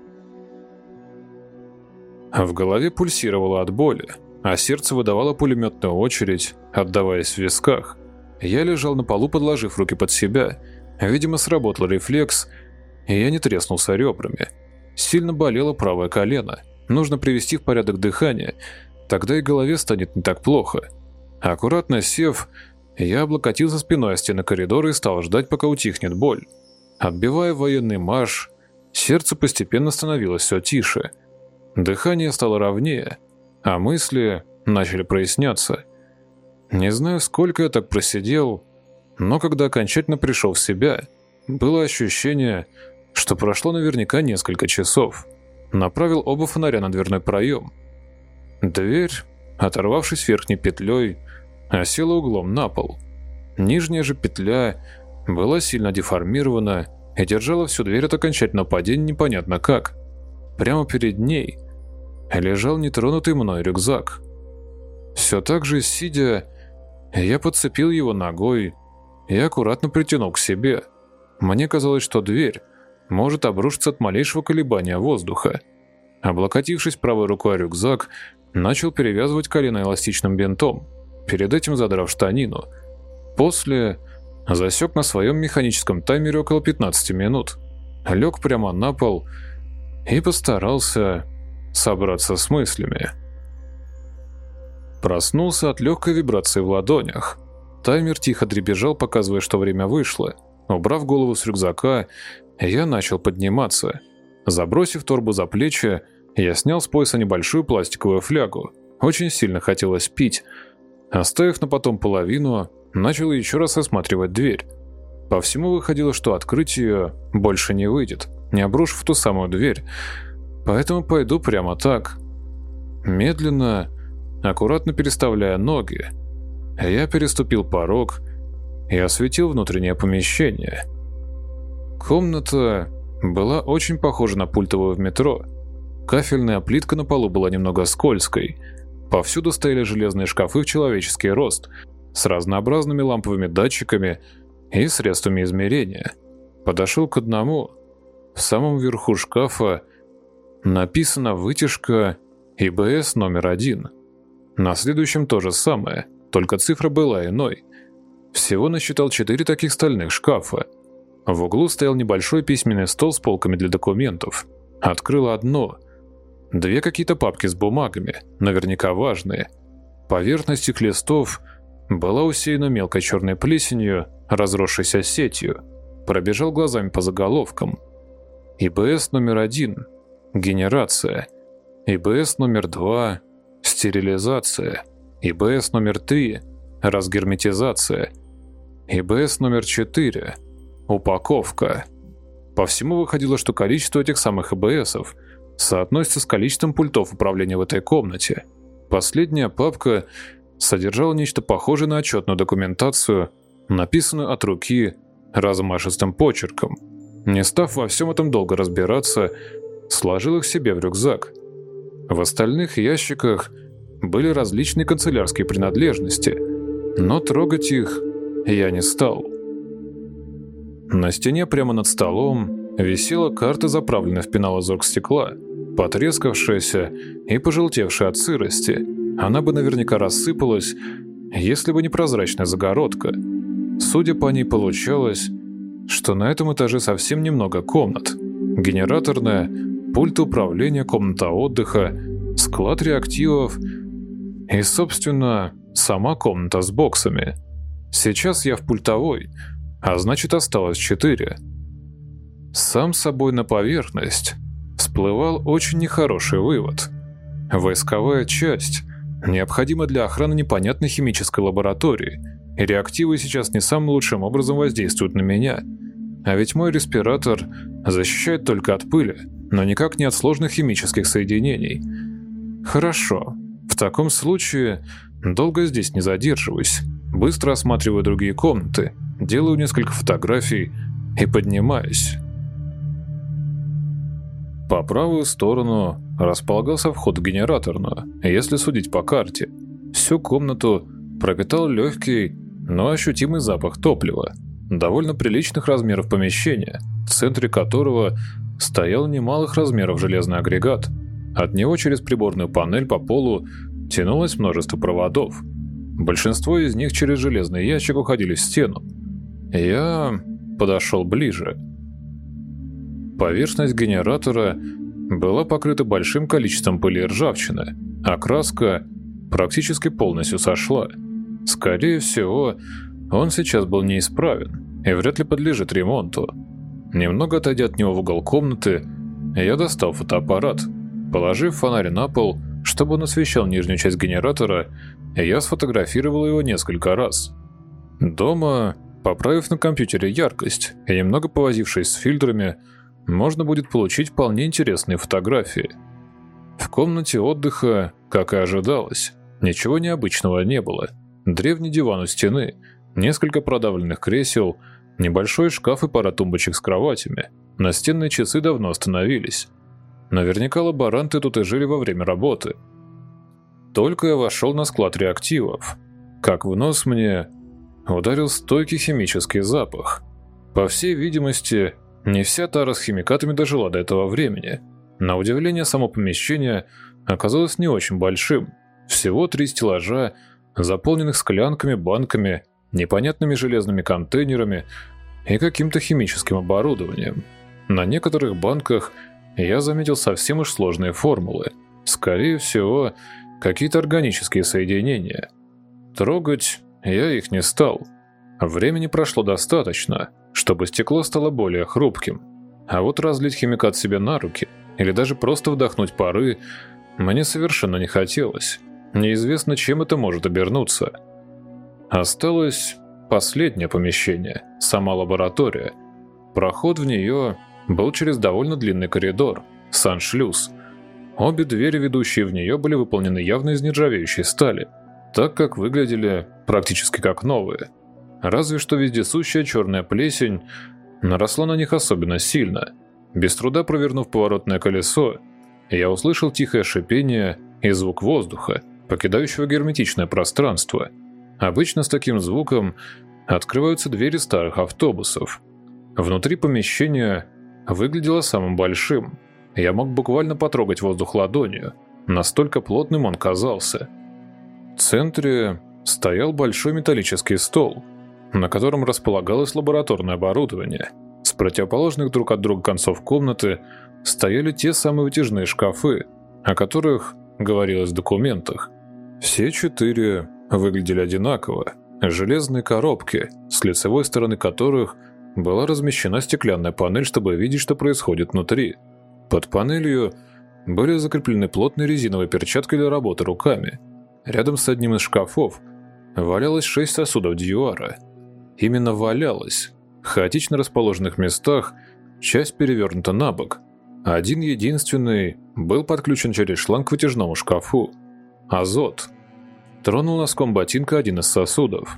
В голове пульсировало от боли, а сердце выдавало пулеметную очередь, отдаваясь в висках. Я лежал на полу, подложив руки под себя. Видимо, сработал рефлекс, и я не треснулся ребрами. Сильно болело правое колено. Нужно привести в порядок дыхание, тогда и голове станет не так плохо. Аккуратно сев, я облокотился спиной о стены коридора и стал ждать, пока утихнет боль. Отбивая военный марш, сердце постепенно становилось все тише. Дыхание стало ровнее, а мысли начали проясняться. Не знаю, сколько я так просидел, но когда окончательно пришел в себя, было ощущение, что прошло наверняка несколько часов. Направил оба фонаря на дверной проем. Дверь, оторвавшись верхней петлей, осела углом на пол. Нижняя же петля была сильно деформирована и держала всю дверь от окончательного падения непонятно как. Прямо перед ней лежал нетронутый мной рюкзак. Все так же сидя, я подцепил его ногой и аккуратно притянул к себе. Мне казалось, что дверь может обрушиться от малейшего колебания воздуха. Облокотившись правой рукой о рюкзак, начал перевязывать колено эластичным бинтом – перед этим задрав штанину. После засек на своем механическом таймере около 15 минут. Лег прямо на пол и постарался собраться с мыслями. Проснулся от легкой вибрации в ладонях. Таймер тихо дребезжал, показывая, что время вышло. Убрав голову с рюкзака, я начал подниматься. Забросив торбу за плечи, я снял с пояса небольшую пластиковую флягу. Очень сильно хотелось пить, Оставив на потом половину, начал еще раз осматривать дверь. По всему выходило, что открыть ее больше не выйдет, не обрушив ту самую дверь. Поэтому пойду прямо так. Медленно, аккуратно переставляя ноги, я переступил порог и осветил внутреннее помещение. Комната была очень похожа на пультовую в метро. Кафельная плитка на полу была немного скользкой – Повсюду стояли железные шкафы в человеческий рост, с разнообразными ламповыми датчиками и средствами измерения. Подошел к одному. В самом верху шкафа написана вытяжка ИБС номер один. На следующем то же самое, только цифра была иной. Всего насчитал четыре таких стальных шкафа. В углу стоял небольшой письменный стол с полками для документов. Открыл одно — Две какие-то папки с бумагами, наверняка важные. Поверхность их листов была усеяна мелкой черной плесенью, разросшейся сетью. Пробежал глазами по заголовкам. ИБС номер один – генерация. ИБС номер два – стерилизация. ИБС номер три – разгерметизация. ИБС номер четыре – упаковка. По всему выходило, что количество этих самых ИБСов – соотносится с количеством пультов управления в этой комнате. Последняя папка содержала нечто похожее на отчетную документацию, написанную от руки размашистым почерком. Не став во всем этом долго разбираться, сложил их себе в рюкзак. В остальных ящиках были различные канцелярские принадлежности, но трогать их я не стал. На стене прямо над столом висела карта, заправленная в пеналозорг стекла – потрескавшаяся и пожелтевшая от сырости. Она бы наверняка рассыпалась, если бы не прозрачная загородка. Судя по ней, получалось, что на этом этаже совсем немного комнат. Генераторная, пульт управления, комната отдыха, склад реактивов и, собственно, сама комната с боксами. Сейчас я в пультовой, а значит осталось четыре. Сам собой на поверхность всплывал очень нехороший вывод. Войсковая часть необходима для охраны непонятной химической лаборатории, и реактивы сейчас не самым лучшим образом воздействуют на меня. А ведь мой респиратор защищает только от пыли, но никак не от сложных химических соединений. Хорошо. В таком случае долго здесь не задерживаюсь. Быстро осматриваю другие комнаты, делаю несколько фотографий и поднимаюсь. По правую сторону располагался вход в генераторную, если судить по карте. Всю комнату пропитал легкий, но ощутимый запах топлива. Довольно приличных размеров помещения, в центре которого стоял немалых размеров железный агрегат. От него через приборную панель по полу тянулось множество проводов. Большинство из них через железный ящик уходили в стену. Я подошел ближе – Поверхность генератора была покрыта большим количеством пыли и ржавчины, а краска практически полностью сошла. Скорее всего, он сейчас был неисправен и вряд ли подлежит ремонту. Немного отойдя от него в угол комнаты, я достал фотоаппарат. Положив фонарь на пол, чтобы он освещал нижнюю часть генератора, я сфотографировал его несколько раз. Дома, поправив на компьютере яркость и немного повозившись с фильтрами, можно будет получить вполне интересные фотографии. В комнате отдыха, как и ожидалось, ничего необычного не было. Древний диван у стены, несколько продавленных кресел, небольшой шкаф и пара тумбочек с кроватями. Настенные часы давно остановились. Наверняка лаборанты тут и жили во время работы. Только я вошел на склад реактивов, как в нос мне ударил стойкий химический запах. По всей видимости, не вся тара с химикатами дожила до этого времени. На удивление, само помещение оказалось не очень большим. Всего три стеллажа, заполненных склянками, банками, непонятными железными контейнерами и каким-то химическим оборудованием. На некоторых банках я заметил совсем уж сложные формулы. Скорее всего, какие-то органические соединения. Трогать я их не стал. Времени прошло достаточно — чтобы стекло стало более хрупким. А вот разлить химикат себе на руки или даже просто вдохнуть пары мне совершенно не хотелось. Неизвестно, чем это может обернуться. Осталось последнее помещение, сама лаборатория. Проход в нее был через довольно длинный коридор, саншлюз. Обе двери, ведущие в нее, были выполнены явно из нержавеющей стали, так как выглядели практически как новые – Разве что вездесущая черная плесень наросла на них особенно сильно. Без труда провернув поворотное колесо, я услышал тихое шипение и звук воздуха, покидающего герметичное пространство. Обычно с таким звуком открываются двери старых автобусов. Внутри помещения выглядело самым большим. Я мог буквально потрогать воздух ладонью, настолько плотным он казался. В центре стоял большой металлический стол, на котором располагалось лабораторное оборудование. С противоположных друг от друга концов комнаты стояли те самые вытяжные шкафы, о которых говорилось в документах. Все четыре выглядели одинаково. Железные коробки, с лицевой стороны которых была размещена стеклянная панель, чтобы видеть, что происходит внутри. Под панелью были закреплены плотные резиновые перчатки для работы руками. Рядом с одним из шкафов валялось шесть сосудов дьюара – именно валялась. В хаотично расположенных местах часть перевернута на бок. Один единственный был подключен через шланг к вытяжному шкафу. Азот. Тронул носком ботинка один из сосудов.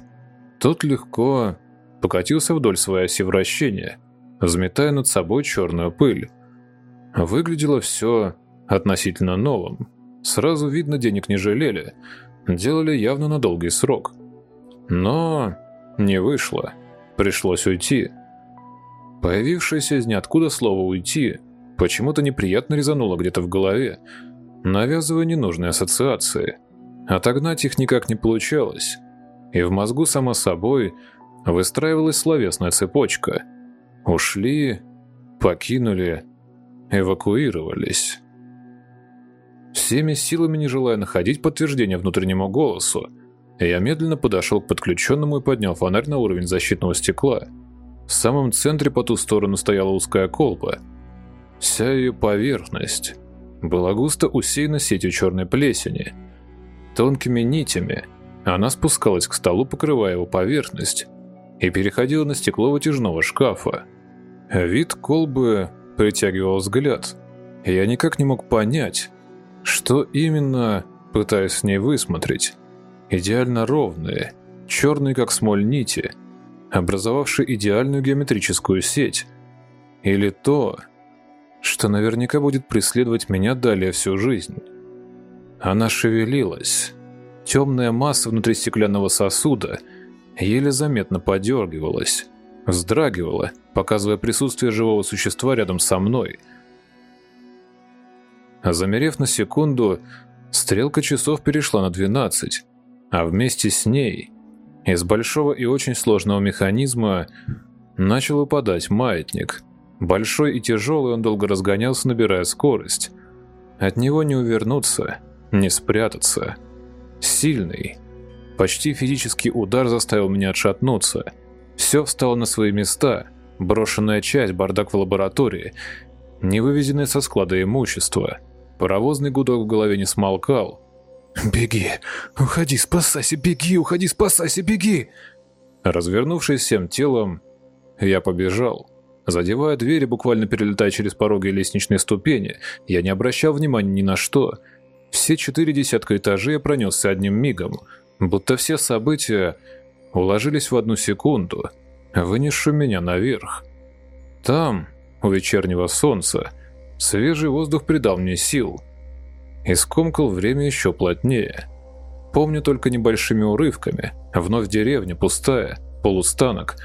Тот легко покатился вдоль своей оси вращения, взметая над собой черную пыль. Выглядело все относительно новым. Сразу видно, денег не жалели. Делали явно на долгий срок. Но не вышло. Пришлось уйти. Появившееся из ниоткуда слово «уйти» почему-то неприятно резануло где-то в голове, навязывая ненужные ассоциации. Отогнать их никак не получалось, и в мозгу само собой выстраивалась словесная цепочка. Ушли, покинули, эвакуировались. Всеми силами не желая находить подтверждение внутреннему голосу, я медленно подошел к подключенному и поднял фонарь на уровень защитного стекла. В самом центре по ту сторону стояла узкая колба. Вся ее поверхность была густо усеяна сетью черной плесени. Тонкими нитями она спускалась к столу, покрывая его поверхность, и переходила на стекло вытяжного шкафа. Вид колбы притягивал взгляд. Я никак не мог понять, что именно пытаюсь с ней высмотреть. Идеально ровные, черные как смоль нити, образовавшие идеальную геометрическую сеть. Или то, что наверняка будет преследовать меня далее всю жизнь. Она шевелилась. Темная масса внутри стеклянного сосуда еле заметно подергивалась, вздрагивала, показывая присутствие живого существа рядом со мной – Замерев на секунду, стрелка часов перешла на 12, а вместе с ней из большого и очень сложного механизма начал упадать маятник. Большой и тяжелый он долго разгонялся, набирая скорость. От него не увернуться, не спрятаться. Сильный, почти физический удар заставил меня отшатнуться. Все встало на свои места, брошенная часть, бардак в лаборатории, невывезенное со склада имущество — Паровозный гудок в голове не смолкал. «Беги! Уходи, спасайся! Беги! Уходи, спасайся! Беги!» Развернувшись всем телом, я побежал. Задевая двери, буквально перелетая через пороги и лестничные ступени, я не обращал внимания ни на что. Все четыре десятка этажей пронесся одним мигом, будто все события уложились в одну секунду, вынесшую меня наверх. Там, у вечернего солнца, Свежий воздух придал мне сил. И скомкал время еще плотнее. Помню только небольшими урывками. Вновь деревня, пустая, полустанок.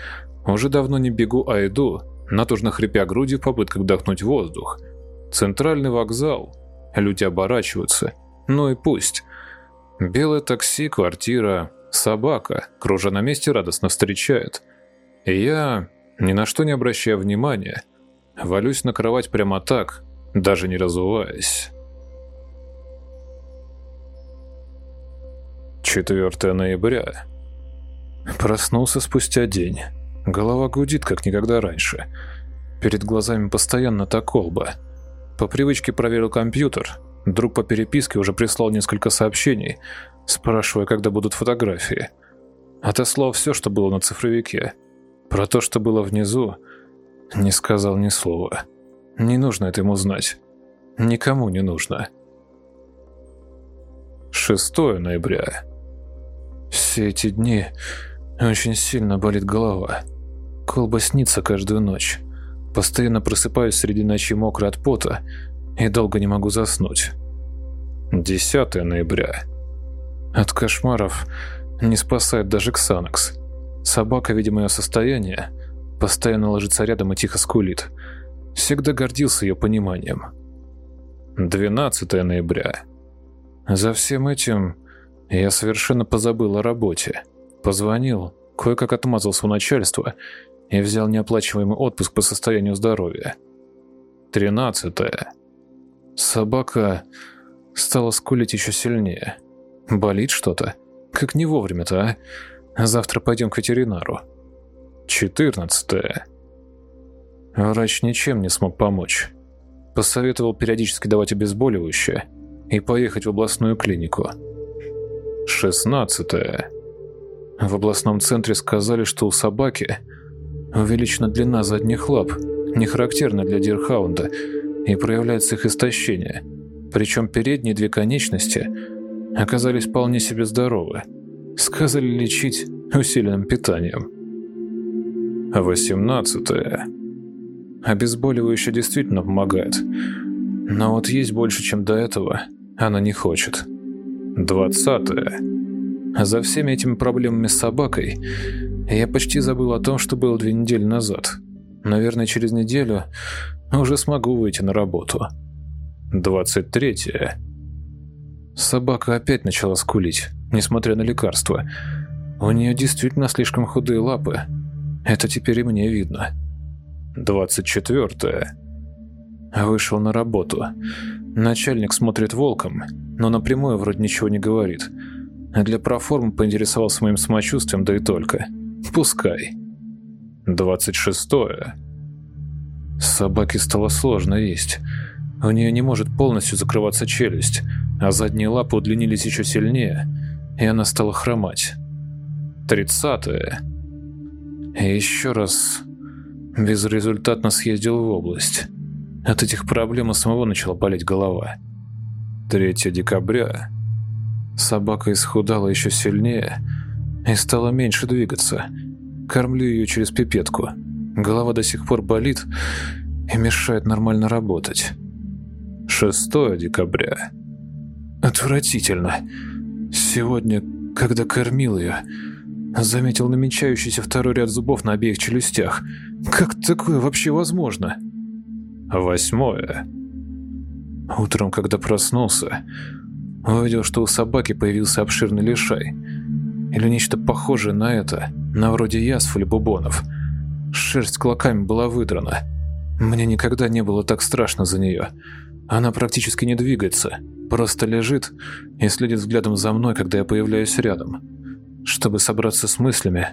Уже давно не бегу, а иду, натужно хрипя грудью в попытках вдохнуть воздух. Центральный вокзал. Люди оборачиваются. Ну и пусть. Белое такси, квартира, собака, кружа на месте, радостно встречает. И я, ни на что не обращая внимания, валюсь на кровать прямо так, даже не разуваясь. 4 ноября. Проснулся спустя день. Голова гудит, как никогда раньше. Перед глазами постоянно та колба. По привычке проверил компьютер. Друг по переписке уже прислал несколько сообщений, спрашивая, когда будут фотографии. Отослал все, что было на цифровике. Про то, что было внизу, не сказал ни слова. Не нужно это ему знать. Никому не нужно. 6 ноября. Все эти дни очень сильно болит голова. Колба снится каждую ночь. Постоянно просыпаюсь среди ночи мокрый от пота и долго не могу заснуть. 10 ноября. От кошмаров не спасает даже Ксанакс. Собака, видя мое состояние, постоянно ложится рядом и тихо скулит – Всегда гордился ее пониманием. 12 ноября. За всем этим я совершенно позабыл о работе. Позвонил, кое-как отмазался у начальства и взял неоплачиваемый отпуск по состоянию здоровья. 13. Собака стала скулить еще сильнее. Болит что-то? Как не вовремя-то, а? Завтра пойдем к ветеринару. 14. Врач ничем не смог помочь. Посоветовал периодически давать обезболивающее и поехать в областную клинику. 16. В областном центре сказали, что у собаки увеличена длина задних лап, не характерна для дирхаунда, и проявляется их истощение. Причем передние две конечности оказались вполне себе здоровы. Сказали лечить усиленным питанием. 18. Обезболивающее действительно помогает. Но вот есть больше, чем до этого, она не хочет. Двадцатое. За всеми этими проблемами с собакой я почти забыл о том, что было две недели назад. Наверное, через неделю уже смогу выйти на работу. 23. Собака опять начала скулить, несмотря на лекарства. У нее действительно слишком худые лапы. Это теперь и мне видно. 24. Вышел на работу. Начальник смотрит волком, но напрямую вроде ничего не говорит. Для проформы поинтересовался моим самочувствием, да и только. Пускай. 26. Собаке стало сложно есть. У нее не может полностью закрываться челюсть, а задние лапы удлинились еще сильнее, и она стала хромать. 30. И еще раз безрезультатно съездил в область. От этих проблем у самого начала болеть голова. 3 декабря. Собака исхудала еще сильнее и стала меньше двигаться. Кормлю ее через пипетку. Голова до сих пор болит и мешает нормально работать. 6 декабря. Отвратительно. Сегодня, когда кормил ее, заметил намечающийся второй ряд зубов на обеих челюстях. Как такое вообще возможно? Восьмое. Утром, когда проснулся, увидел, что у собаки появился обширный лишай. Или нечто похожее на это, на вроде язв или бубонов. Шерсть клоками была выдрана. Мне никогда не было так страшно за нее. Она практически не двигается, просто лежит и следит взглядом за мной, когда я появляюсь рядом. Чтобы собраться с мыслями,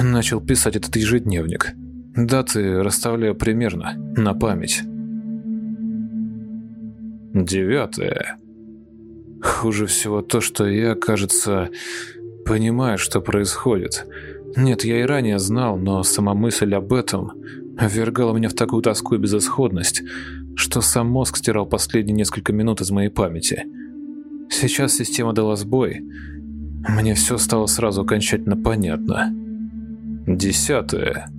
начал писать этот ежедневник. Даты расставляю примерно, на память. Девятое. Хуже всего то, что я, кажется, понимаю, что происходит. Нет, я и ранее знал, но сама мысль об этом ввергала меня в такую тоску и безысходность, что сам мозг стирал последние несколько минут из моей памяти. Сейчас система дала сбой. Мне все стало сразу окончательно понятно. Десятое.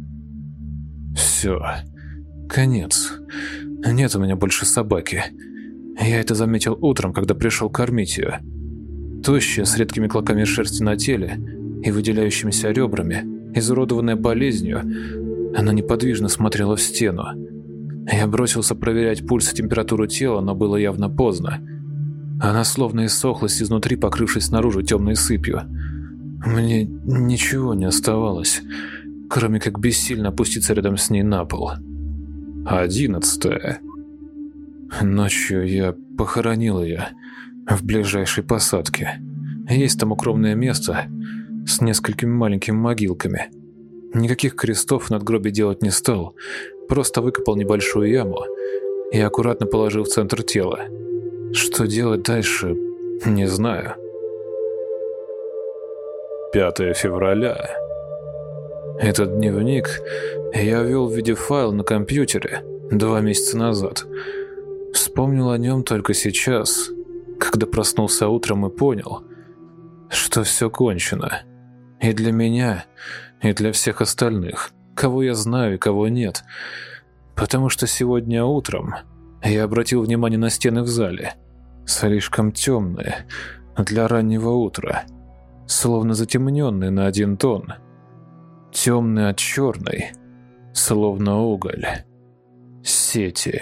Все. Конец. Нет у меня больше собаки. Я это заметил утром, когда пришел кормить ее. Тощая, с редкими клоками шерсти на теле и выделяющимися ребрами, изуродованная болезнью, она неподвижно смотрела в стену. Я бросился проверять пульс и температуру тела, но было явно поздно. Она словно иссохлась изнутри, покрывшись снаружи темной сыпью. Мне ничего не оставалось кроме как бессильно опуститься рядом с ней на пол. Одиннадцатое. Ночью я похоронил ее в ближайшей посадке. Есть там укромное место с несколькими маленькими могилками. Никаких крестов над гробе делать не стал, просто выкопал небольшую яму и аккуратно положил в центр тела. Что делать дальше, не знаю. 5 февраля. Этот дневник я вел в виде файла на компьютере два месяца назад. Вспомнил о нем только сейчас, когда проснулся утром и понял, что все кончено. И для меня, и для всех остальных, кого я знаю и кого нет. Потому что сегодня утром я обратил внимание на стены в зале. Слишком темные для раннего утра, словно затемненные на один тон – темный от черной, словно уголь. Сети.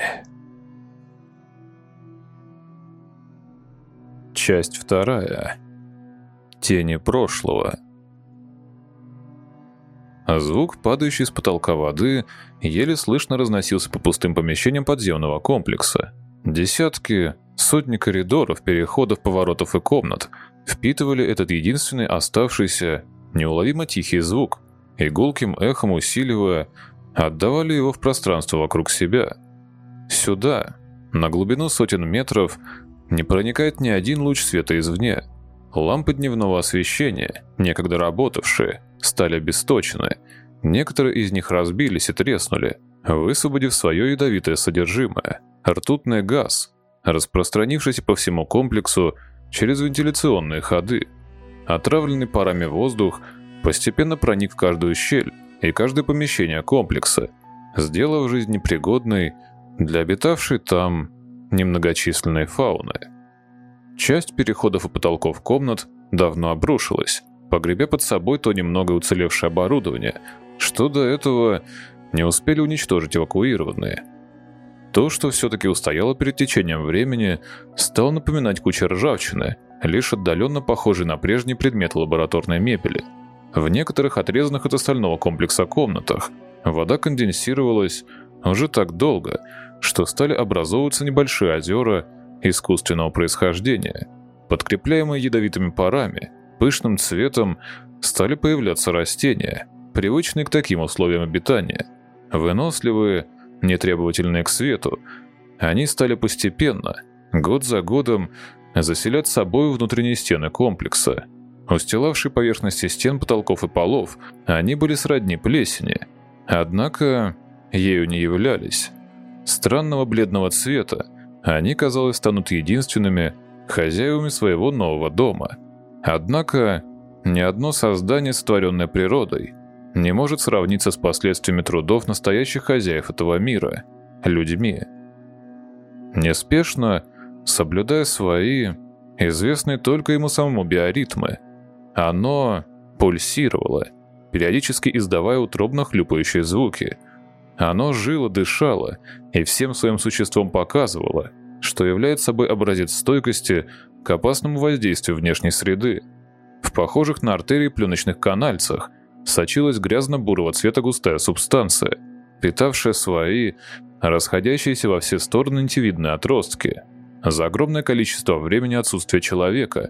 Часть вторая. Тени прошлого. А звук, падающий с потолка воды, еле слышно разносился по пустым помещениям подземного комплекса. Десятки, сотни коридоров, переходов, поворотов и комнат впитывали этот единственный оставшийся, неуловимо тихий звук, и гулким эхом усиливая, отдавали его в пространство вокруг себя. Сюда, на глубину сотен метров, не проникает ни один луч света извне. Лампы дневного освещения, некогда работавшие, стали обесточены. Некоторые из них разбились и треснули, высвободив свое ядовитое содержимое. Ртутный газ, распространившийся по всему комплексу через вентиляционные ходы. Отравленный парами воздух – постепенно проник в каждую щель и каждое помещение комплекса, сделав жизнь непригодной для обитавшей там немногочисленной фауны. Часть переходов и потолков комнат давно обрушилась, погребя под собой то немного уцелевшее оборудование, что до этого не успели уничтожить эвакуированные. То, что все-таки устояло перед течением времени, стало напоминать кучу ржавчины, лишь отдаленно похожий на прежний предмет лабораторной мебели. В некоторых отрезанных от остального комплекса комнатах вода конденсировалась уже так долго, что стали образовываться небольшие озера искусственного происхождения. Подкрепляемые ядовитыми парами, пышным цветом стали появляться растения, привычные к таким условиям обитания. Выносливые, нетребовательные к свету, они стали постепенно, год за годом, заселять собой внутренние стены комплекса. Устилавшие поверхности стен, потолков и полов, они были сродни плесени, однако ею не являлись. Странного бледного цвета, они, казалось, станут единственными хозяевами своего нового дома. Однако ни одно создание, сотворенное природой, не может сравниться с последствиями трудов настоящих хозяев этого мира – людьми. Неспешно, соблюдая свои, известные только ему самому биоритмы. Оно пульсировало, периодически издавая утробно хлюпающие звуки. Оно жило, дышало и всем своим существом показывало, что является собой образец стойкости к опасному воздействию внешней среды. В похожих на артерии пленочных канальцах сочилась грязно-бурого цвета густая субстанция, питавшая свои, расходящиеся во все стороны нитевидные отростки – за огромное количество времени отсутствия человека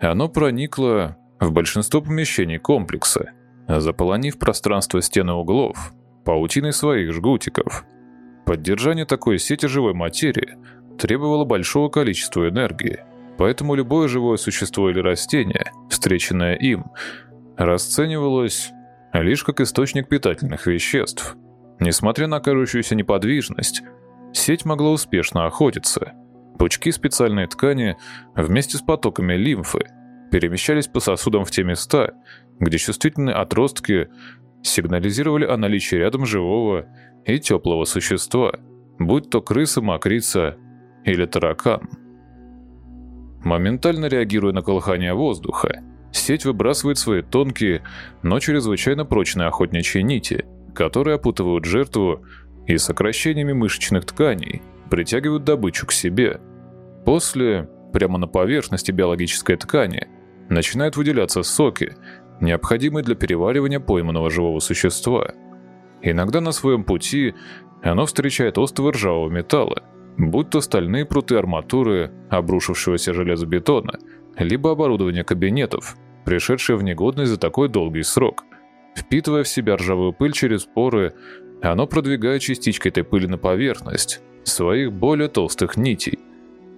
оно проникло в большинство помещений комплекса, заполонив пространство стены углов паутиной своих жгутиков. Поддержание такой сети живой материи требовало большого количества энергии, поэтому любое живое существо или растение, встреченное им, расценивалось лишь как источник питательных веществ. Несмотря на кажущуюся неподвижность, сеть могла успешно охотиться – Пучки специальной ткани вместе с потоками лимфы перемещались по сосудам в те места, где чувствительные отростки сигнализировали о наличии рядом живого и теплого существа, будь то крыса, мокрица или таракан. Моментально реагируя на колыхание воздуха, сеть выбрасывает свои тонкие, но чрезвычайно прочные охотничьи нити, которые опутывают жертву и сокращениями мышечных тканей – притягивают добычу к себе. После, прямо на поверхности биологической ткани, начинают выделяться соки, необходимые для переваривания пойманного живого существа. Иногда на своем пути оно встречает остовы ржавого металла, будь то стальные пруты арматуры, обрушившегося железобетона, либо оборудование кабинетов, пришедшее в негодность за такой долгий срок. Впитывая в себя ржавую пыль через поры, оно продвигает частичкой этой пыли на поверхность, своих более толстых нитей.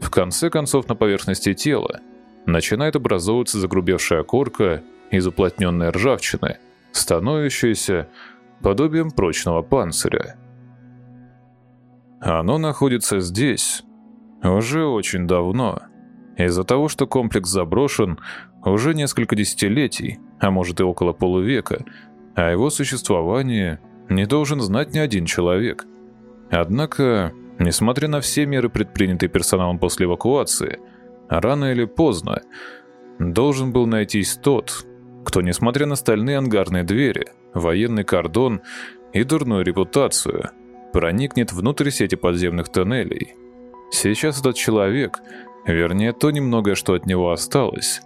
В конце концов, на поверхности тела начинает образовываться загрубевшая корка из уплотненной ржавчины, становящаяся подобием прочного панциря. Оно находится здесь уже очень давно. Из-за того, что комплекс заброшен уже несколько десятилетий, а может и около полувека, о его существовании не должен знать ни один человек. Однако Несмотря на все меры, предпринятые персоналом после эвакуации, рано или поздно должен был найтись тот, кто, несмотря на стальные ангарные двери, военный кордон и дурную репутацию, проникнет внутрь сети подземных тоннелей. Сейчас этот человек, вернее то немногое, что от него осталось,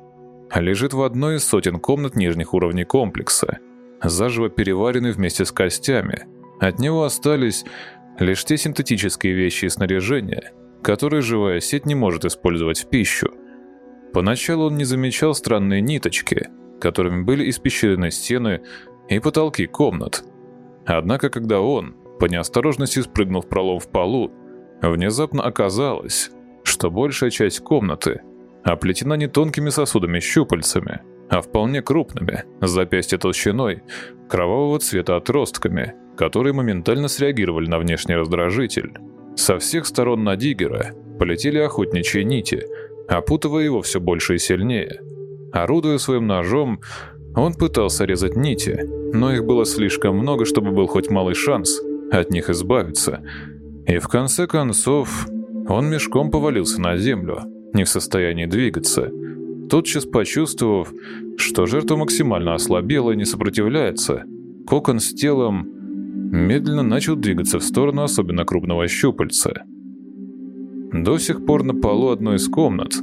лежит в одной из сотен комнат нижних уровней комплекса, заживо переваренный вместе с костями. От него остались Лишь те синтетические вещи и снаряжение, которые живая сеть не может использовать в пищу. Поначалу он не замечал странные ниточки, которыми были испещрены стены и потолки комнат. Однако, когда он, по неосторожности спрыгнул в пролом в полу, внезапно оказалось, что большая часть комнаты оплетена не тонкими сосудами-щупальцами, а вполне крупными, с запястья толщиной, кровавого цвета отростками – которые моментально среагировали на внешний раздражитель. Со всех сторон на Диггера полетели охотничьи нити, опутывая его все больше и сильнее. Орудуя своим ножом, он пытался резать нити, но их было слишком много, чтобы был хоть малый шанс от них избавиться. И в конце концов, он мешком повалился на землю, не в состоянии двигаться. Тотчас почувствовав, что жертва максимально ослабела и не сопротивляется, кокон с телом медленно начал двигаться в сторону особенно крупного щупальца. До сих пор на полу одной из комнат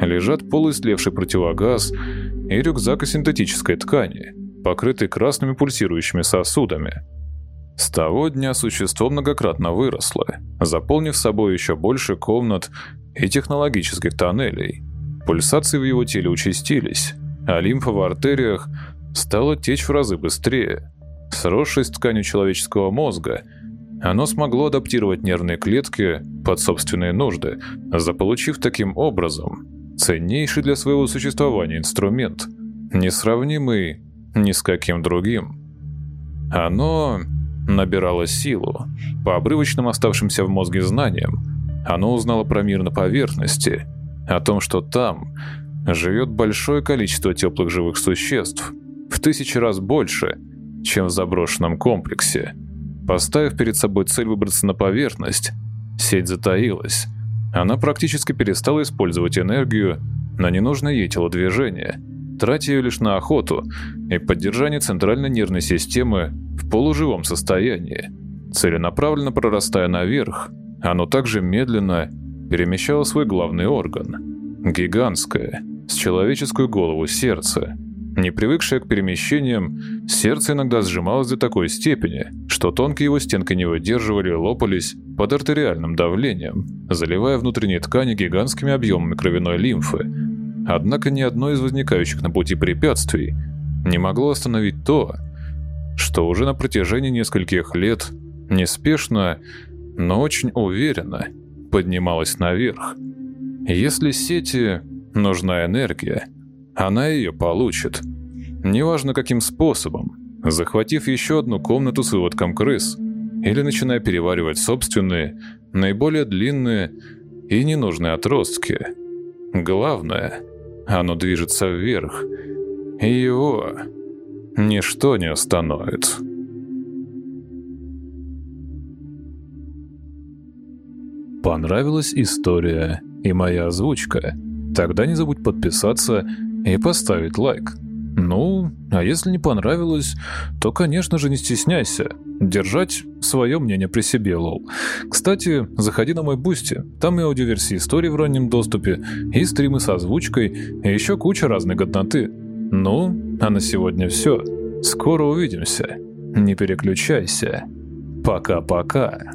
лежат полуистлевший противогаз и рюкзак из синтетической ткани, покрытый красными пульсирующими сосудами. С того дня существо многократно выросло, заполнив собой еще больше комнат и технологических тоннелей. Пульсации в его теле участились, а лимфа в артериях стала течь в разы быстрее. Сросшись тканью человеческого мозга, оно смогло адаптировать нервные клетки под собственные нужды, заполучив таким образом ценнейший для своего существования инструмент, несравнимый ни с каким другим. Оно набирало силу. По обрывочным оставшимся в мозге знаниям, оно узнало про мир на поверхности, о том, что там живет большое количество теплых живых существ, в тысячи раз больше, чем в заброшенном комплексе. Поставив перед собой цель выбраться на поверхность, сеть затаилась. Она практически перестала использовать энергию на ненужное ей телодвижение, тратя ее лишь на охоту и поддержание центральной нервной системы в полуживом состоянии. Целенаправленно прорастая наверх, оно также медленно перемещало свой главный орган – гигантское, с человеческую голову сердце – не привыкшее к перемещениям, сердце иногда сжималось до такой степени, что тонкие его стенки не выдерживали и лопались под артериальным давлением, заливая внутренние ткани гигантскими объемами кровяной лимфы. Однако ни одно из возникающих на пути препятствий не могло остановить то, что уже на протяжении нескольких лет неспешно, но очень уверенно поднималось наверх. Если сети нужна энергия – она ее получит. Неважно каким способом, захватив еще одну комнату с выводком крыс, или начиная переваривать собственные, наиболее длинные и ненужные отростки. Главное, оно движется вверх, и его ничто не остановит. Понравилась история и моя озвучка? Тогда не забудь подписаться и поставить лайк. Ну, а если не понравилось, то, конечно же, не стесняйся. Держать свое мнение при себе, lol. Кстати, заходи на мой Boosty. Там и аудиоверсии истории в раннем доступе, и стримы с озвучкой, и еще куча разной годноты. Ну, а на сегодня все. Скоро увидимся. Не переключайся. Пока-пока.